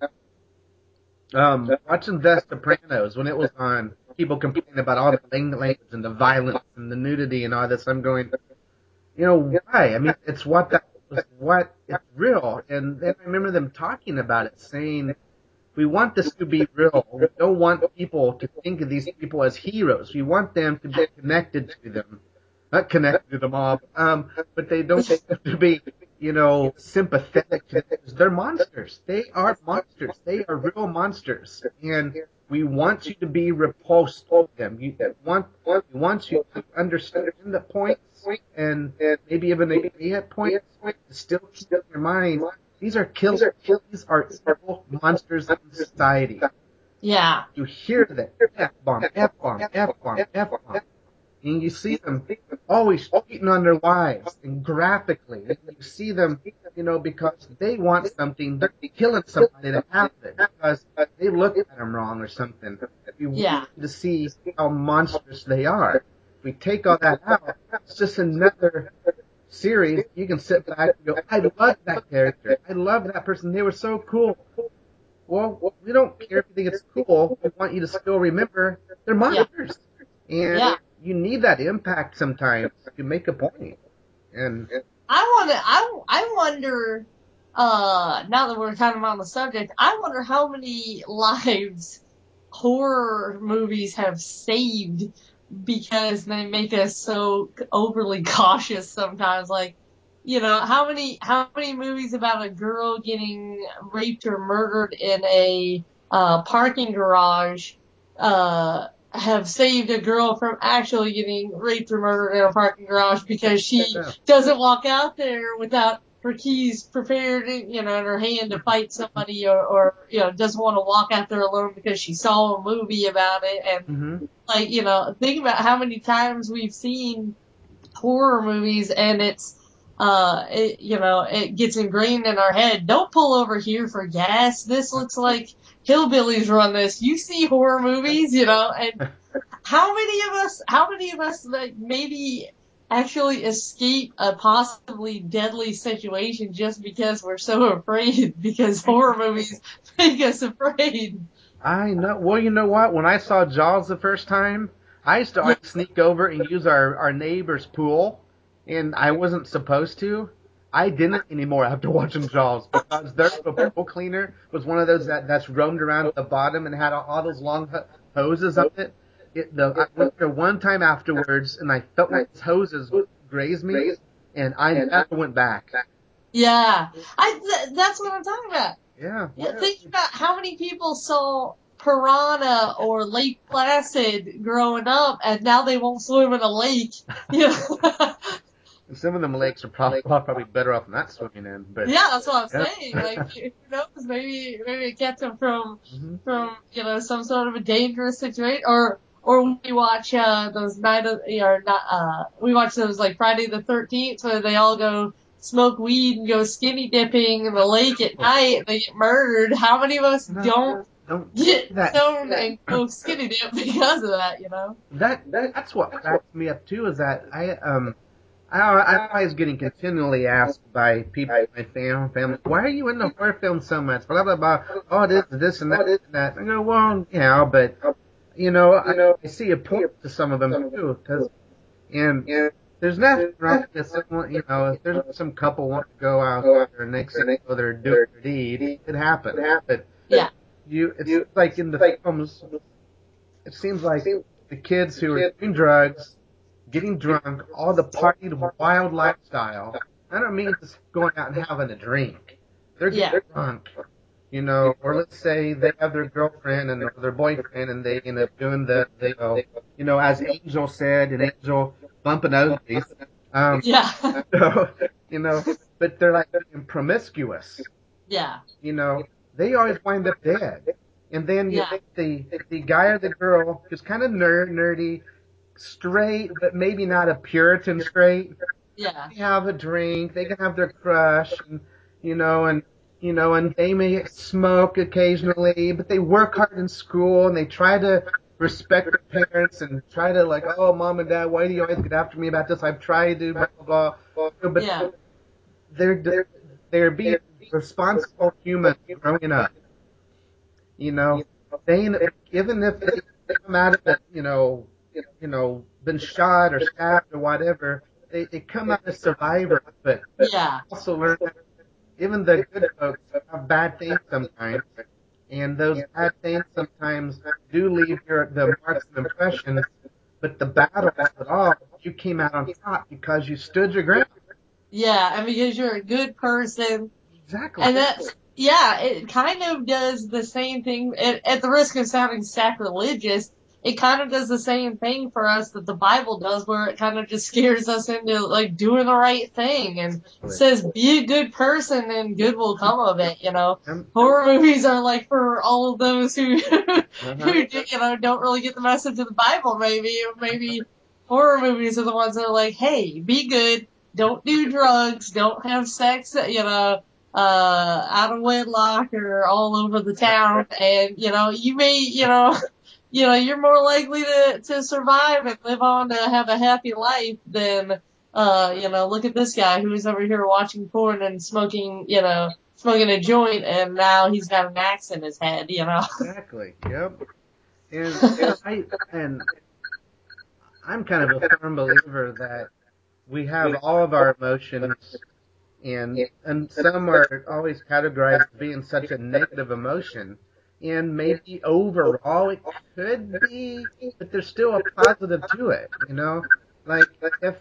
um, watching The Sopranos when it was on, people complaining about all the language and the violence and the nudity and all this. I'm going, you know, why? I mean, it's what that was, what it's real. And then I remember them talking about it, saying, we want this to be real. We don't want people to think of these people as heroes. We want them to be connected to them. Not connected to the mob, um, but they don't want them to be, you know, sympathetic to them. They're monsters. They are monsters. They are real monsters. And we want you to be repulsed to them. You want, we want you to understand the points and maybe even agree at points still keep in your mind these are killers. These are evil monsters in society. Yeah. You hear that F bomb, F bomb, F bomb, F bomb. And you see them always cheating on their wives and graphically. You see them, you know, because they want something, they're killing somebody to have it because they look at them wrong or something. You Yeah. want to see how monstrous they are. If we take all that out, it's just another series, you can sit back and go, I love that character. I love that person. They were so cool. Well, we don't care if you think it's cool. We want you to still remember they're monsters. And Yeah. You need that impact sometimes to make a point. And I want to. I I wonder. Uh, now that we're kind of on the subject, I wonder how many [laughs] lives horror movies have saved because they make us so overly cautious sometimes. Like, you know, how many how many movies about a girl getting raped or murdered in a uh, parking garage uh, have saved a girl from actually getting raped or murdered in a parking garage because she [laughs] doesn't walk out there without her keys prepared, you know, in her hand to fight somebody or, or you know, doesn't want to walk out there alone because she saw a movie about it and hmm like, you know, think about how many times we've seen horror movies and it's, uh, it, you know, it gets ingrained in our head. Don't pull over here for gas. This looks like hillbillies run this. You see horror movies, you know, and [laughs] how many of us, how many of us like maybe actually escape a possibly deadly situation just because we're so afraid [laughs] because horror movies make us afraid. I know. Well, you know what? When I saw Jaws the first time, I used to always sneak over and use our our neighbor's pool, and I wasn't supposed to. I didn't anymore after [laughs] watching Jaws because their [laughs] pool cleaner was one of those that that's roamed around at the bottom and had all, those long ho- hoses up it. it the, I went there one time afterwards, and I felt like those hoses grazed me, and I never went back. Yeah, I th- that's what I'm talking about. Yeah. Yeah, think about how many people saw Piranha or Lake Placid growing up, and now they won't swim in a lake. [laughs] You know? Some of them lakes are probably [laughs] probably better off not swimming in, but yeah, that's what I'm Yeah. saying. Like, [laughs] who knows? Maybe maybe it gets them from Mhm. from you know some sort of a dangerous situation, or or we watch uh those night of or not uh we watch those like Friday the Thirteenth where they all go smoke weed and go skinny dipping in the lake at night and they get murdered. How many of us No. don't don't get that. stoned and go skinny dip [laughs] because of that? You know? That, that that's what cracks me up too. Is that I um I I'm always getting continually asked by people in my fam, family, why are you in the horror films so much? Blah blah blah. Oh, this this and that and that. I go, well, yeah, but you know, I, I see a point to some of them too, because and there's nothing wrong with someone, you know, if there's some couple want to go out there and next thing you oh, know they're doing their deed, it happens. But Yeah. you, it's like in the films, it seems like the kids who are doing drugs, getting drunk, all the partied wild lifestyle. I don't mean just going out and having a drink. They're getting Yeah. drunk, you know. Or let's say they have their girlfriend and their boyfriend, and they end up doing the, the you know, you know, as Angel said, and Angel bumping uglies. Um, Yeah. [laughs] so, you know, but they're like promiscuous yeah. you know, they always wind up dead. And then you Yeah. think the the guy or the girl who's kind of nerd, nerdy, straight, but maybe not a Puritan straight. Yeah. They have a drink, they can have their crush, and you know, and you know, and they may smoke occasionally, but they work hard in school and they try to respect their parents and try to like, oh, mom and dad, why do you always get after me about this? I've tried to, blah blah blah. But Yeah. they're they're they're being responsible humans growing up. You know, they even if they come out of it, you know, you know, been shot or stabbed or whatever, they they come out as survivors, but Yeah. also learn that even the good folks have bad things sometimes, and those bad things sometimes do leave your the marks and impressions. But the battle it all, you came out on top because you stood your ground. Yeah. And because you're a good person, Exactly. And that's, yeah, it kind of does the same thing, at, at the risk of sounding sacrilegious, it kind of does the same thing for us that the Bible does, where it kind of just scares us into, like, doing the right thing and says, be a good person and good will come of it, you know. Horror movies are like for all of those who, [laughs] uh-huh. who, do- you know, don't really get the message of the Bible, maybe, maybe horror movies are the ones that are like, hey, be good, don't do drugs, don't have sex, you know, uh, out of wedlock or all over the town, and, you know, you may, you know, you know, you're more likely to, to survive and live on to have a happy life than, uh, you know, look at this guy who's over here watching porn and smoking, you know, smoking a joint and now he's got an axe in his head, you know. [laughs] Exactly. Yep. And, and I and I'm kind of a firm believer that we have all of our emotions, and and some are always categorized as being such a negative emotion. And maybe overall it could be, but there's still a positive to it. You know, like if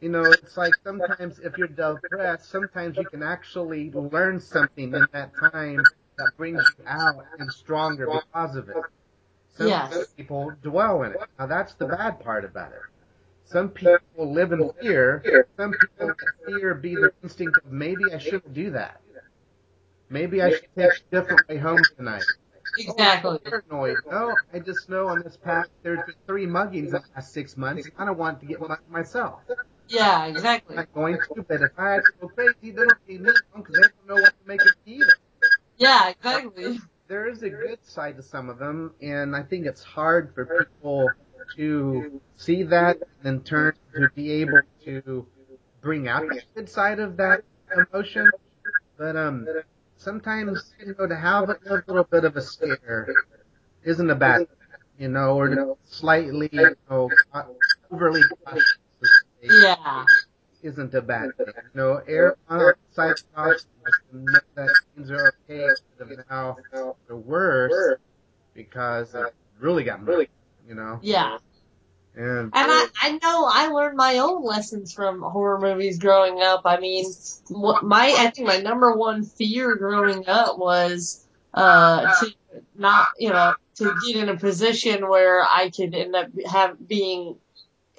you know, it's like sometimes if you're depressed, sometimes you can actually learn something in that time that brings you out and stronger because of it. Some Yes. people dwell in it. Now that's the bad part about it. Some people live in fear. Some people let fear be their instinct of maybe I shouldn't do that. Maybe I should take a different way home tonight. Exactly. Paranoid. No, I just know on this path there's been three muggings in the last six months. I don't want to get mugged myself. Yeah, exactly. I'm not going to, but if I go crazy, they don't be me because they don't know what to make of me either. Yeah, exactly. there is a good side to some of them, and I think it's hard for people to see that and then turn to be able to bring out the good side of that emotion. But um, sometimes you know to have a little bit of a scare isn't a bad, thing, you know, or to slightly you know overly cautious Yeah. isn't a bad thing. You know, air on the side caution know that things are okay instead of now the worse because it really got me. You know, Yeah. And And I, I know I learned my own lessons from horror movies growing up. I mean, my, I think my number one fear growing up was, uh, to not, you know, to get in a position where I could end up have, being,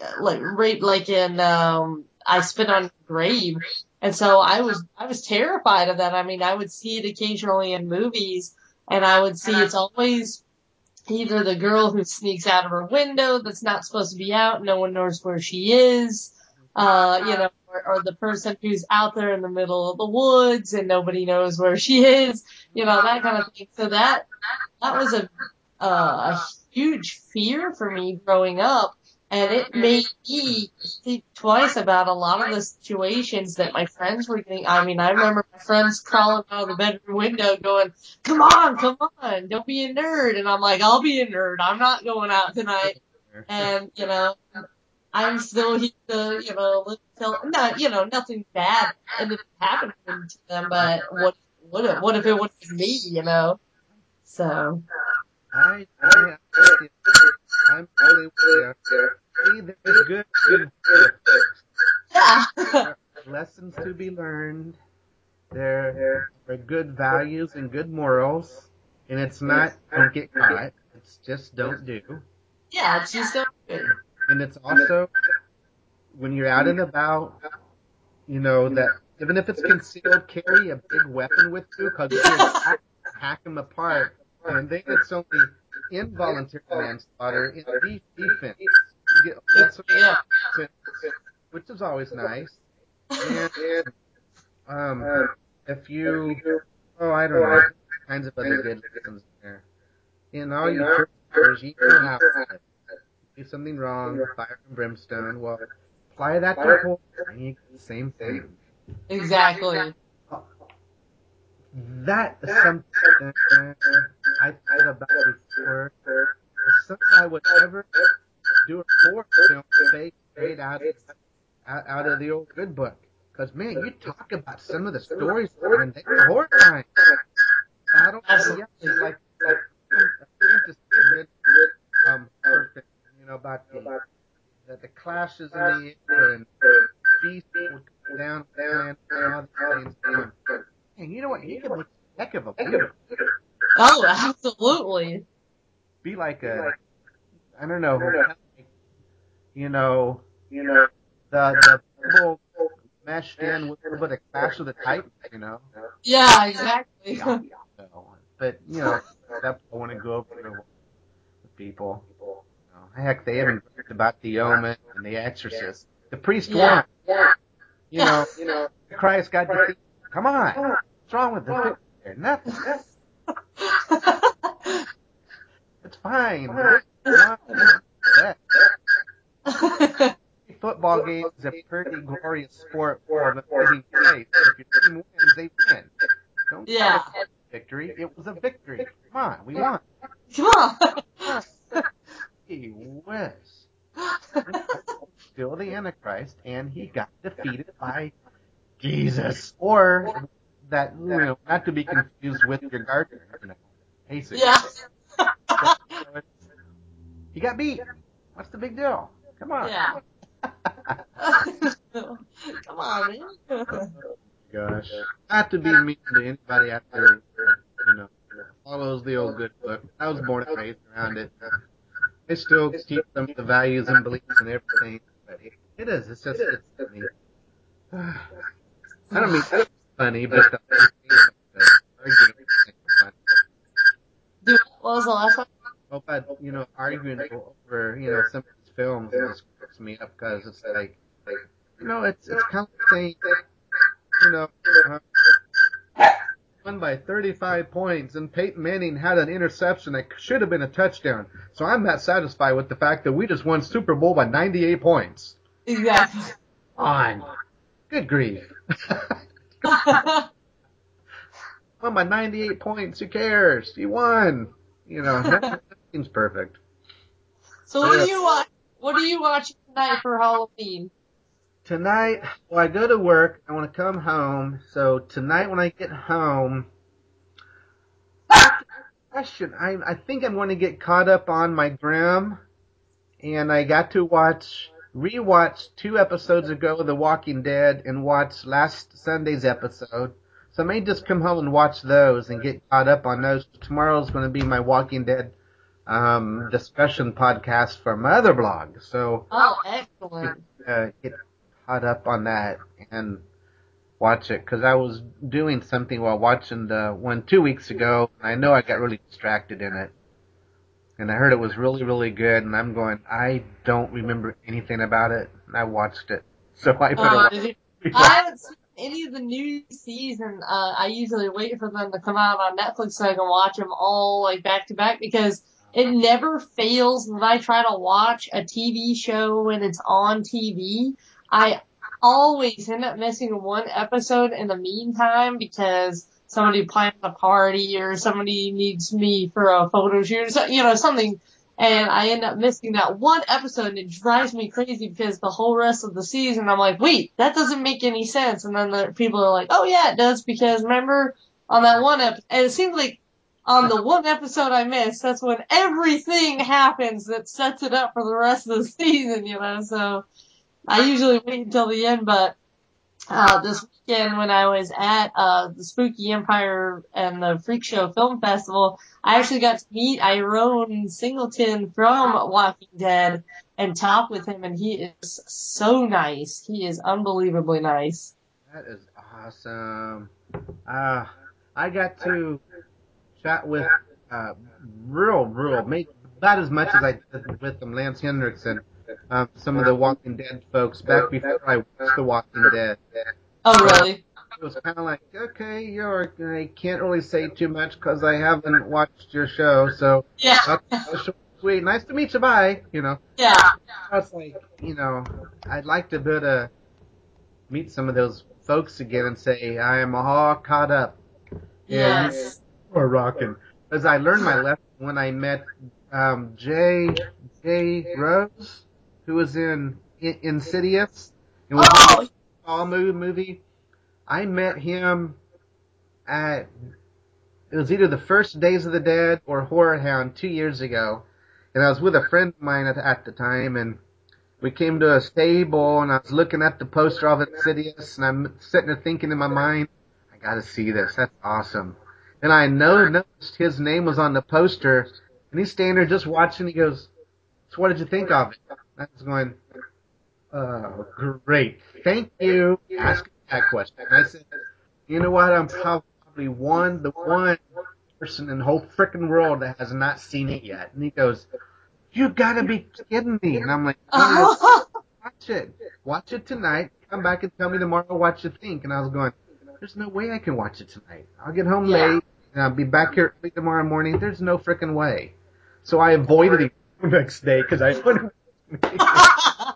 uh, like, raped, like in, um, I Spit on Grave. And so I was, I was terrified of that. I mean, I would see it occasionally in movies and I would see it's always either the girl who sneaks out of her window that's not supposed to be out, no one knows where she is, uh, you know, or, or the person who's out there in the middle of the woods and nobody knows where she is, you know, that kind of thing. So that, that was a, uh, a huge fear for me growing up. And it made me think twice about a lot of the situations that my friends were getting. I mean, I remember my friends crawling out of the bedroom window going, come on, come on, don't be a nerd. And I'm like, I'll be a nerd. I'm not going out tonight. And, you know, I'm still here to, you know, live till, no, you know, nothing bad ended up happening to them, but what, what if, what if it been me, you know? So, I, I, I'm really you. See, there's good, good, yeah. [laughs] there lessons to be learned. There are good values and good morals, and it's not don't get caught. It's just don't do. yeah, it's just so good. And it's also when you're out and about, you know that even if it's concealed, carry a big weapon with you because you can hack, hack them apart. And then it's only involuntary manslaughter in de- defense. You get less of a Yeah. sentence, which is always nice. And um, if you, oh, I don't know, kinds of other good lessons there. In all you churches, you know how to do something wrong, fire and brimstone. Well, apply that to whole, and the same thing. Exactly. That is something that I thought about before. Something I would ever do a horror film based straight out of, out, out of the old good book. Because man, you talk about some of the stories and they were horrifying. I don't know, like um, perfect. You know about the the, the clashes in the air and beasts would come down and all these things. And, you know what? Can make a heck of a. Oh, absolutely. Be like a, I don't know, you know, you know, the the Bible meshed in with a little bit of Clash of the Titans, you know. Yeah, exactly. So, but you know, that's I want to go over to the people. You know, heck, they haven't talked about the Omen and the Exorcist. The priest Yeah. won. You know, [laughs] you know, Christ got defeated. Come on, what's wrong with this? picture? Nothing. [laughs] It's fine. Yeah. [laughs] Football game is a pretty glorious sport for an amazing place. If your team wins, they win. Don't Yeah. victory. It was a victory. Come on, we won. Come on. [laughs] He was still the Antichrist, and he got defeated by Jesus, or that you know, not to be confused with your gardener. You know, basically. Yeah. [laughs] He got beat. What's the big deal? Come on. Yeah. [laughs] Come on, man. Gosh. Not to be mean to anybody out there, you know, follows the old good book. I was born and raised around it. I still keep some of the values and beliefs and everything, but it, it is. It's just it's funny. I don't mean it's funny, but the, the argument is funny. Dude, what was the last one? Well, but you know, arguing over you know some of these films it just cracks me up because it's like, like you know, it's it's kind of saying, you know, uh, won by 35 points, and Peyton Manning had an interception that should have been a touchdown. So I'm not satisfied with the fact that we just won Super Bowl by 98 points. Exactly. On, good grief. [laughs] won by 98 points. Who cares? You won. You know, that seems perfect. so what do you watch? What do you watch tonight for Halloween? Tonight, well, I go to work. I want to come home. So tonight, when I get home, question. I I think I'm going to get caught up on my Grimm, and I got to watch rewatch two episodes ago of The Walking Dead and watch last Sunday's episode. So I may just come home and watch those and get caught up on those. Tomorrow's going to be my Walking Dead um, discussion podcast for my other blog. So Oh, excellent. uh, get caught up on that and watch it because I was doing something while watching the one two weeks ago. And I know I got really distracted in it, and I heard it was really really good. And I'm going, I don't remember anything about it. And I watched it, so I Uh, better. you- [laughs] I haven't seen any of the new season. Uh, I usually wait for them to come out on Netflix so I can watch them all like back to back because it never fails when I try to watch a TV show when it's on TV. I always end up missing one episode in the meantime because somebody planned a party or somebody needs me for a photo shoot or so, you know, something and I end up missing that one episode and it drives me crazy because the whole rest of the season I'm like, wait, that doesn't make any sense. And then the people are like, oh yeah, it does because remember on that one episode, and it seems like on the one episode I missed, that's when everything happens that sets it up for the rest of the season, you know, so I usually wait until the end, but uh, this weekend when I was at uh, the Spooky Empire and the Freak Show Film Festival, I actually got to meet IronE Singleton from Walking Dead and talk with him, and he is so nice. He is unbelievably nice. That is awesome. Uh, I got to chat with uh, real, real, maybe not as much as I did with them, Lance Henriksen, um, some of the Walking Dead folks back before I watched The Walking Dead. Oh, really? It was kind of like, okay, you're, I can't really say too much because I haven't watched your show, so Yeah. okay, sweet, nice to meet you, bye, you know. Yeah. I was like, you know, I'd like to be able to meet some of those folks again and say, I am all caught up. Yes. We're rocking. As I learned my lesson when I met um, Jay Jay Rose, who was in, in Insidious. It was Oh, a Saw movie. movie. I met him at it was either the first Days of the Dead or Horror Hound two years ago, and I was with a friend of mine at, at the time, and we came to a stable, and I was looking at the poster of Insidious, and I'm sitting there thinking in my mind, I gotta see this. That's awesome. And I know noticed his name was on the poster, and he's standing there just watching. He goes, "So what did you think of it?" I was going, "Oh, great, thank you." Ask that question. And I said, "You know what? I'm probably one the one person in the whole freaking world that has not seen it yet." And he goes, "You gotta be kidding me!" And I'm like, oh. watch it. Watch it tonight. Come back and tell me tomorrow what you think. And I was going, there's no way I can watch it tonight. I'll get home Yeah. late and I'll be back here early tomorrow morning. There's no freaking way. So I avoided it the next day because I wouldn't. [laughs] [laughs]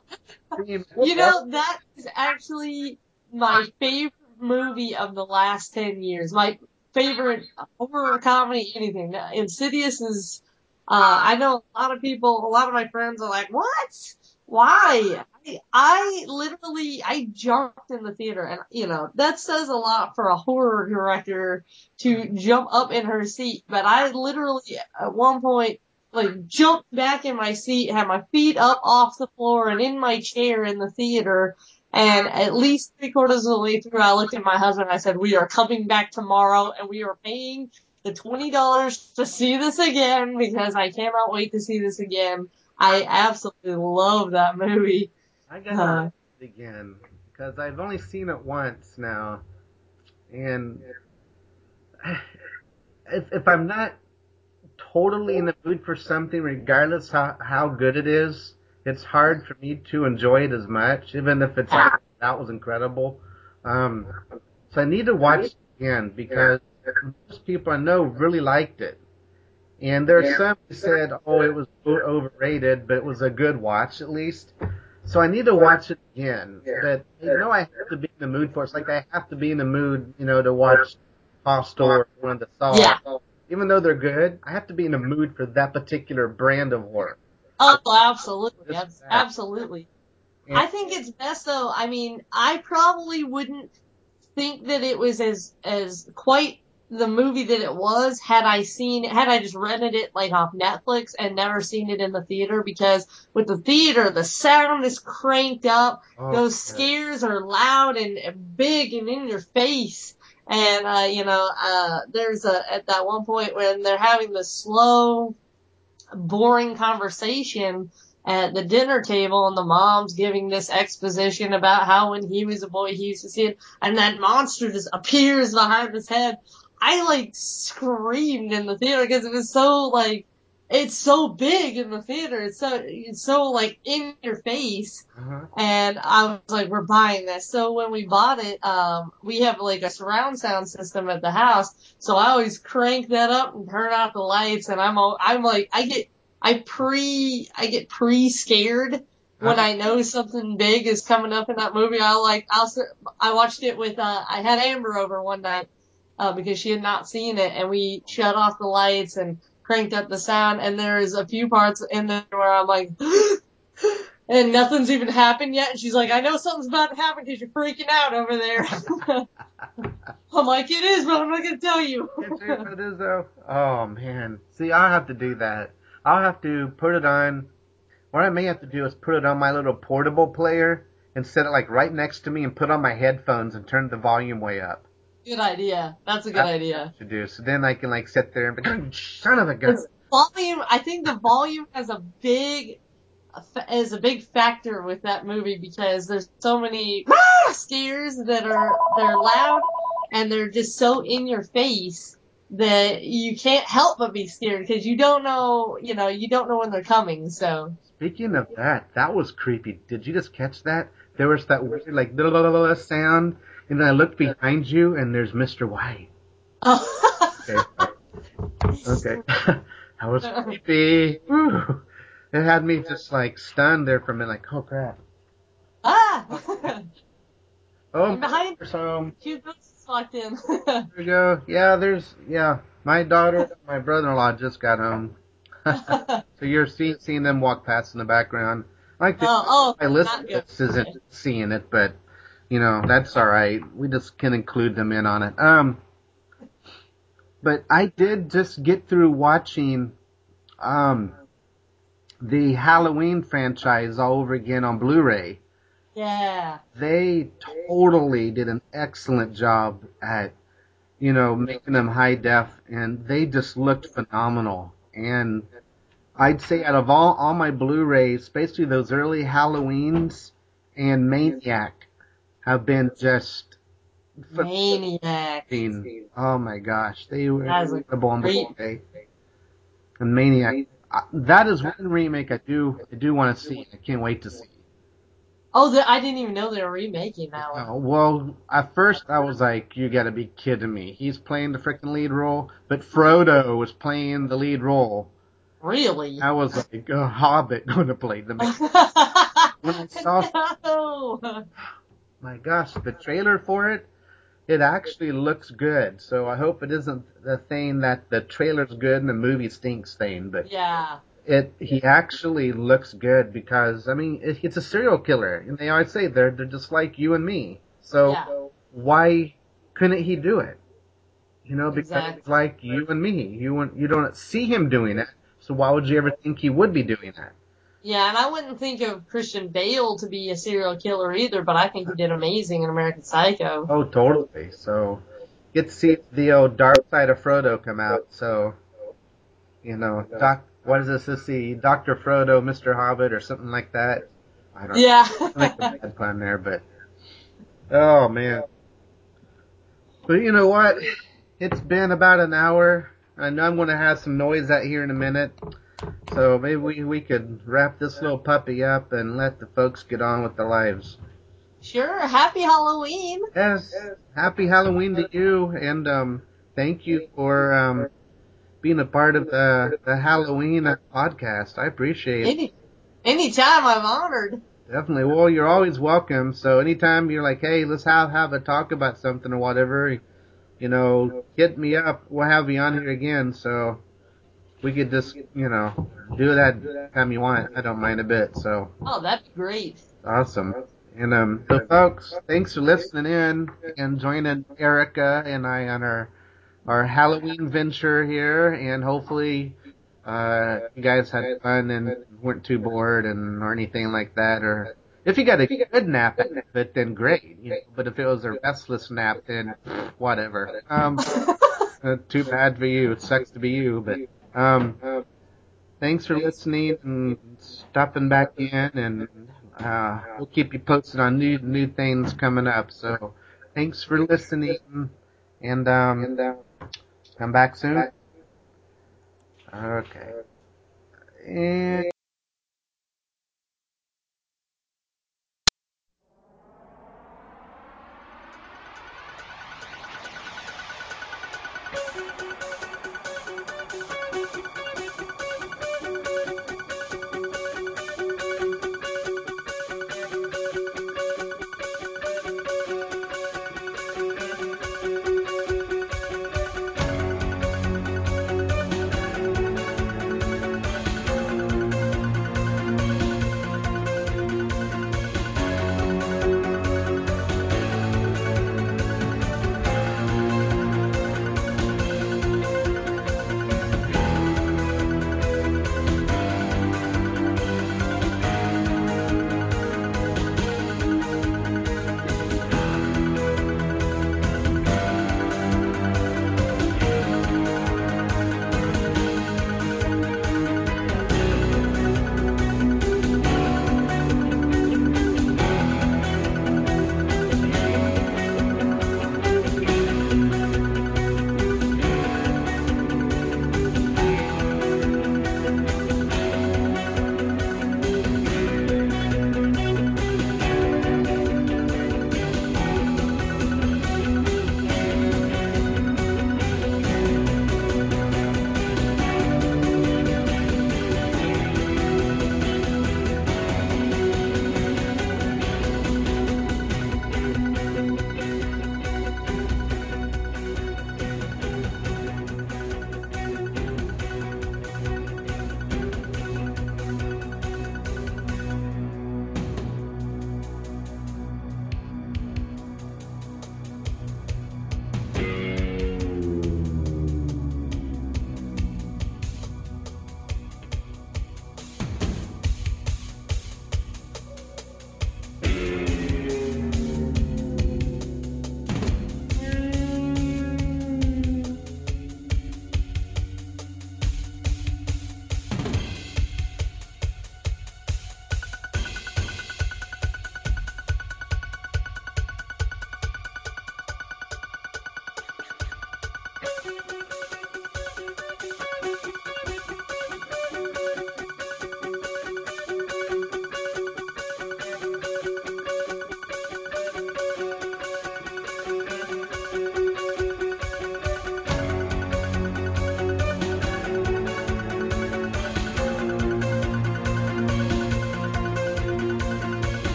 You know, that is actually my favorite movie of the last 10 years. My favorite horror comedy, anything. Insidious is, uh, I know a lot of people, a lot of my friends are like, what? Why? I, literally, I jumped in the theater and, you know, that says a lot for a horror director to jump up in her seat, but I literally, at one point, like jumped back in my seat, had my feet up off the floor and in my chair in the theater. And at least three quarters of the way through, I looked at my husband and I said, we are coming back tomorrow and we are paying the twenty dollars to see this again because I cannot wait to see this again. I absolutely love that movie. I gotta Uh. watch it again because I've only seen it once now, and [sighs] if if I'm not totally in the mood for something, regardless how how good it is, it's hard for me to enjoy it as much, even if it's like that was incredible. Um, so I need to watch it again because most people I know really liked it. And there there's some who said, "Oh, it was overrated," but it was a good watch at least. So I need to watch it again. But you know, I have to be in the mood for it. It's like I have to be in the mood, you know, to watch Hostel or one of the Saw. Yeah. Even though they're good, I have to be in the mood for that particular brand of horror. Oh, absolutely, It's abs- bad. absolutely. And- I think it's best though. I mean, I probably wouldn't think that it was as as quite the movie that it was had I seen had I just rented it like off Netflix and never seen it in the theater because with the theater the sound is cranked up, Oh, those scares are loud and, and big and in your face. And uh, you know, uh, there's a at that one point when they're having the slow, boring conversation at the dinner table, and the mom's giving this exposition about how when he was a boy he used to see it, and that monster just appears behind his head. I like screamed in the theater because it was so like it's so big in the theater. It's so it's so like in your face. Uh-huh. And I was like, we're buying this. So when we bought it, um, we have like a surround sound system at the house. So I always crank that up and turn out the lights. And I'm, all, I'm like, I get, I pre, I get pre scared when I know something big is coming up in that movie. I'll like, I'll, I watched it with, uh, I had Amber over one night, uh, because she had not seen it and we shut off the lights and cranked up the sound. And there's a few parts in there where I'm like, [gasps] and nothing's even happened yet. And she's like, I know something's about to happen because you're freaking out over there. [laughs] I'm like, it is, but I'm not to tell you. it is, is though. Oh man. See, I'll have to do that. I'll have to put it on. What I may have to do is put it on my little portable player and set it like right next to me and put on my headphones and turn the volume way up. Good idea. That's a good That's idea. To do so, then I can like sit there and be like, oh, son of a gun. It's volume, I think the volume has a big, is a big factor with that movie because there's so many ah! scares that are, they're loud and they're just so in your face that you can't help but be scared because you don't know, you know, you don't know when they're coming. So, Speaking of that, that was creepy. Did you just catch that? There was that weird like little sound, and then I looked behind you, and there's Mr. White. oh. Okay. [laughs] Okay. [laughs] that was creepy. Whew. It had me just like stunned there for a minute, like, oh crap. ah! Oh, [laughs] Behind home. two ghosts walked in. There we go. Yeah, there's yeah. My daughter, my brother-in-law just got home, so you're seeing seeing them walk past in the background. Like the, oh, oh, my good. isn't seeing it, but you know that's all right. We just can include them in on it. Um, but I did just get through watching um the Halloween franchise all over again on Blu-ray. Yeah. They totally did an excellent job at you know making them high def, and they just looked phenomenal. And I'd say out of all all my Blu-rays, especially those early Halloweens and Maniac, have been just Maniac. Oh my gosh, they were That is a incredible on the. And Maniac, that is one remake I do I do want to see. I can't wait to see. Oh, the, I didn't even know they were remaking that one. Oh, well, at first I was like, you gotta be kidding me. He's playing the freaking lead role, but Frodo was playing the lead role. Really? I was like, a hobbit gonna play the [laughs] main. When I saw, no. My gosh, the trailer for it, it actually looks good. So I hope it isn't the thing that the trailer's good and the movie stinks thing, but Yeah. it, he actually looks good because, I mean, it, it's a serial killer. And they always say they're, they're just like you and me. So, Yeah. why couldn't he do it? You know, because Exactly. it's like you and me. You you don't see him doing it, so why would you ever think he would be doing that? Yeah, and I wouldn't think of Christian Bale to be a serial killer either, but I think he did amazing in American Psycho. Oh, totally. So, get to see the old dark side of Frodo come out. So, you know, Doc, what is this? This the Doctor Frodo, Mister Hobbit, or something like that. I don't Yeah. know. I make a bad pun there, but oh man. But you know what? It's been about an hour. I know I'm going to have some noise out here in a minute. So maybe we, we could wrap this little puppy up and let the folks get on with their lives. sure. Happy Halloween. Yes. Happy Halloween to you, and um, thank you for um, being a part of the the Halloween podcast. I appreciate it. Any, anytime I'm honored. Definitely. Well, you're always welcome. So anytime you're like, hey, let's have have a talk about something or whatever, you know, hit me up. We'll have you on here again. So we could just, you know, do that time you want. I don't mind a bit. So Oh, that'd great. awesome. And um, so folks, thanks for listening in and joining Erica and I on our our Halloween venture here. And hopefully, uh, you guys had fun and weren't too bored and or anything like that. Or if you got a good nap out of it, then great. You know, but if it was a restless nap, then whatever. Um, [laughs] uh, too bad for you. It sucks to be you, but um, thanks for listening and stopping back in, and uh, we'll keep you posted on new new things coming up. So thanks for listening, and um, come back soon. Okay. And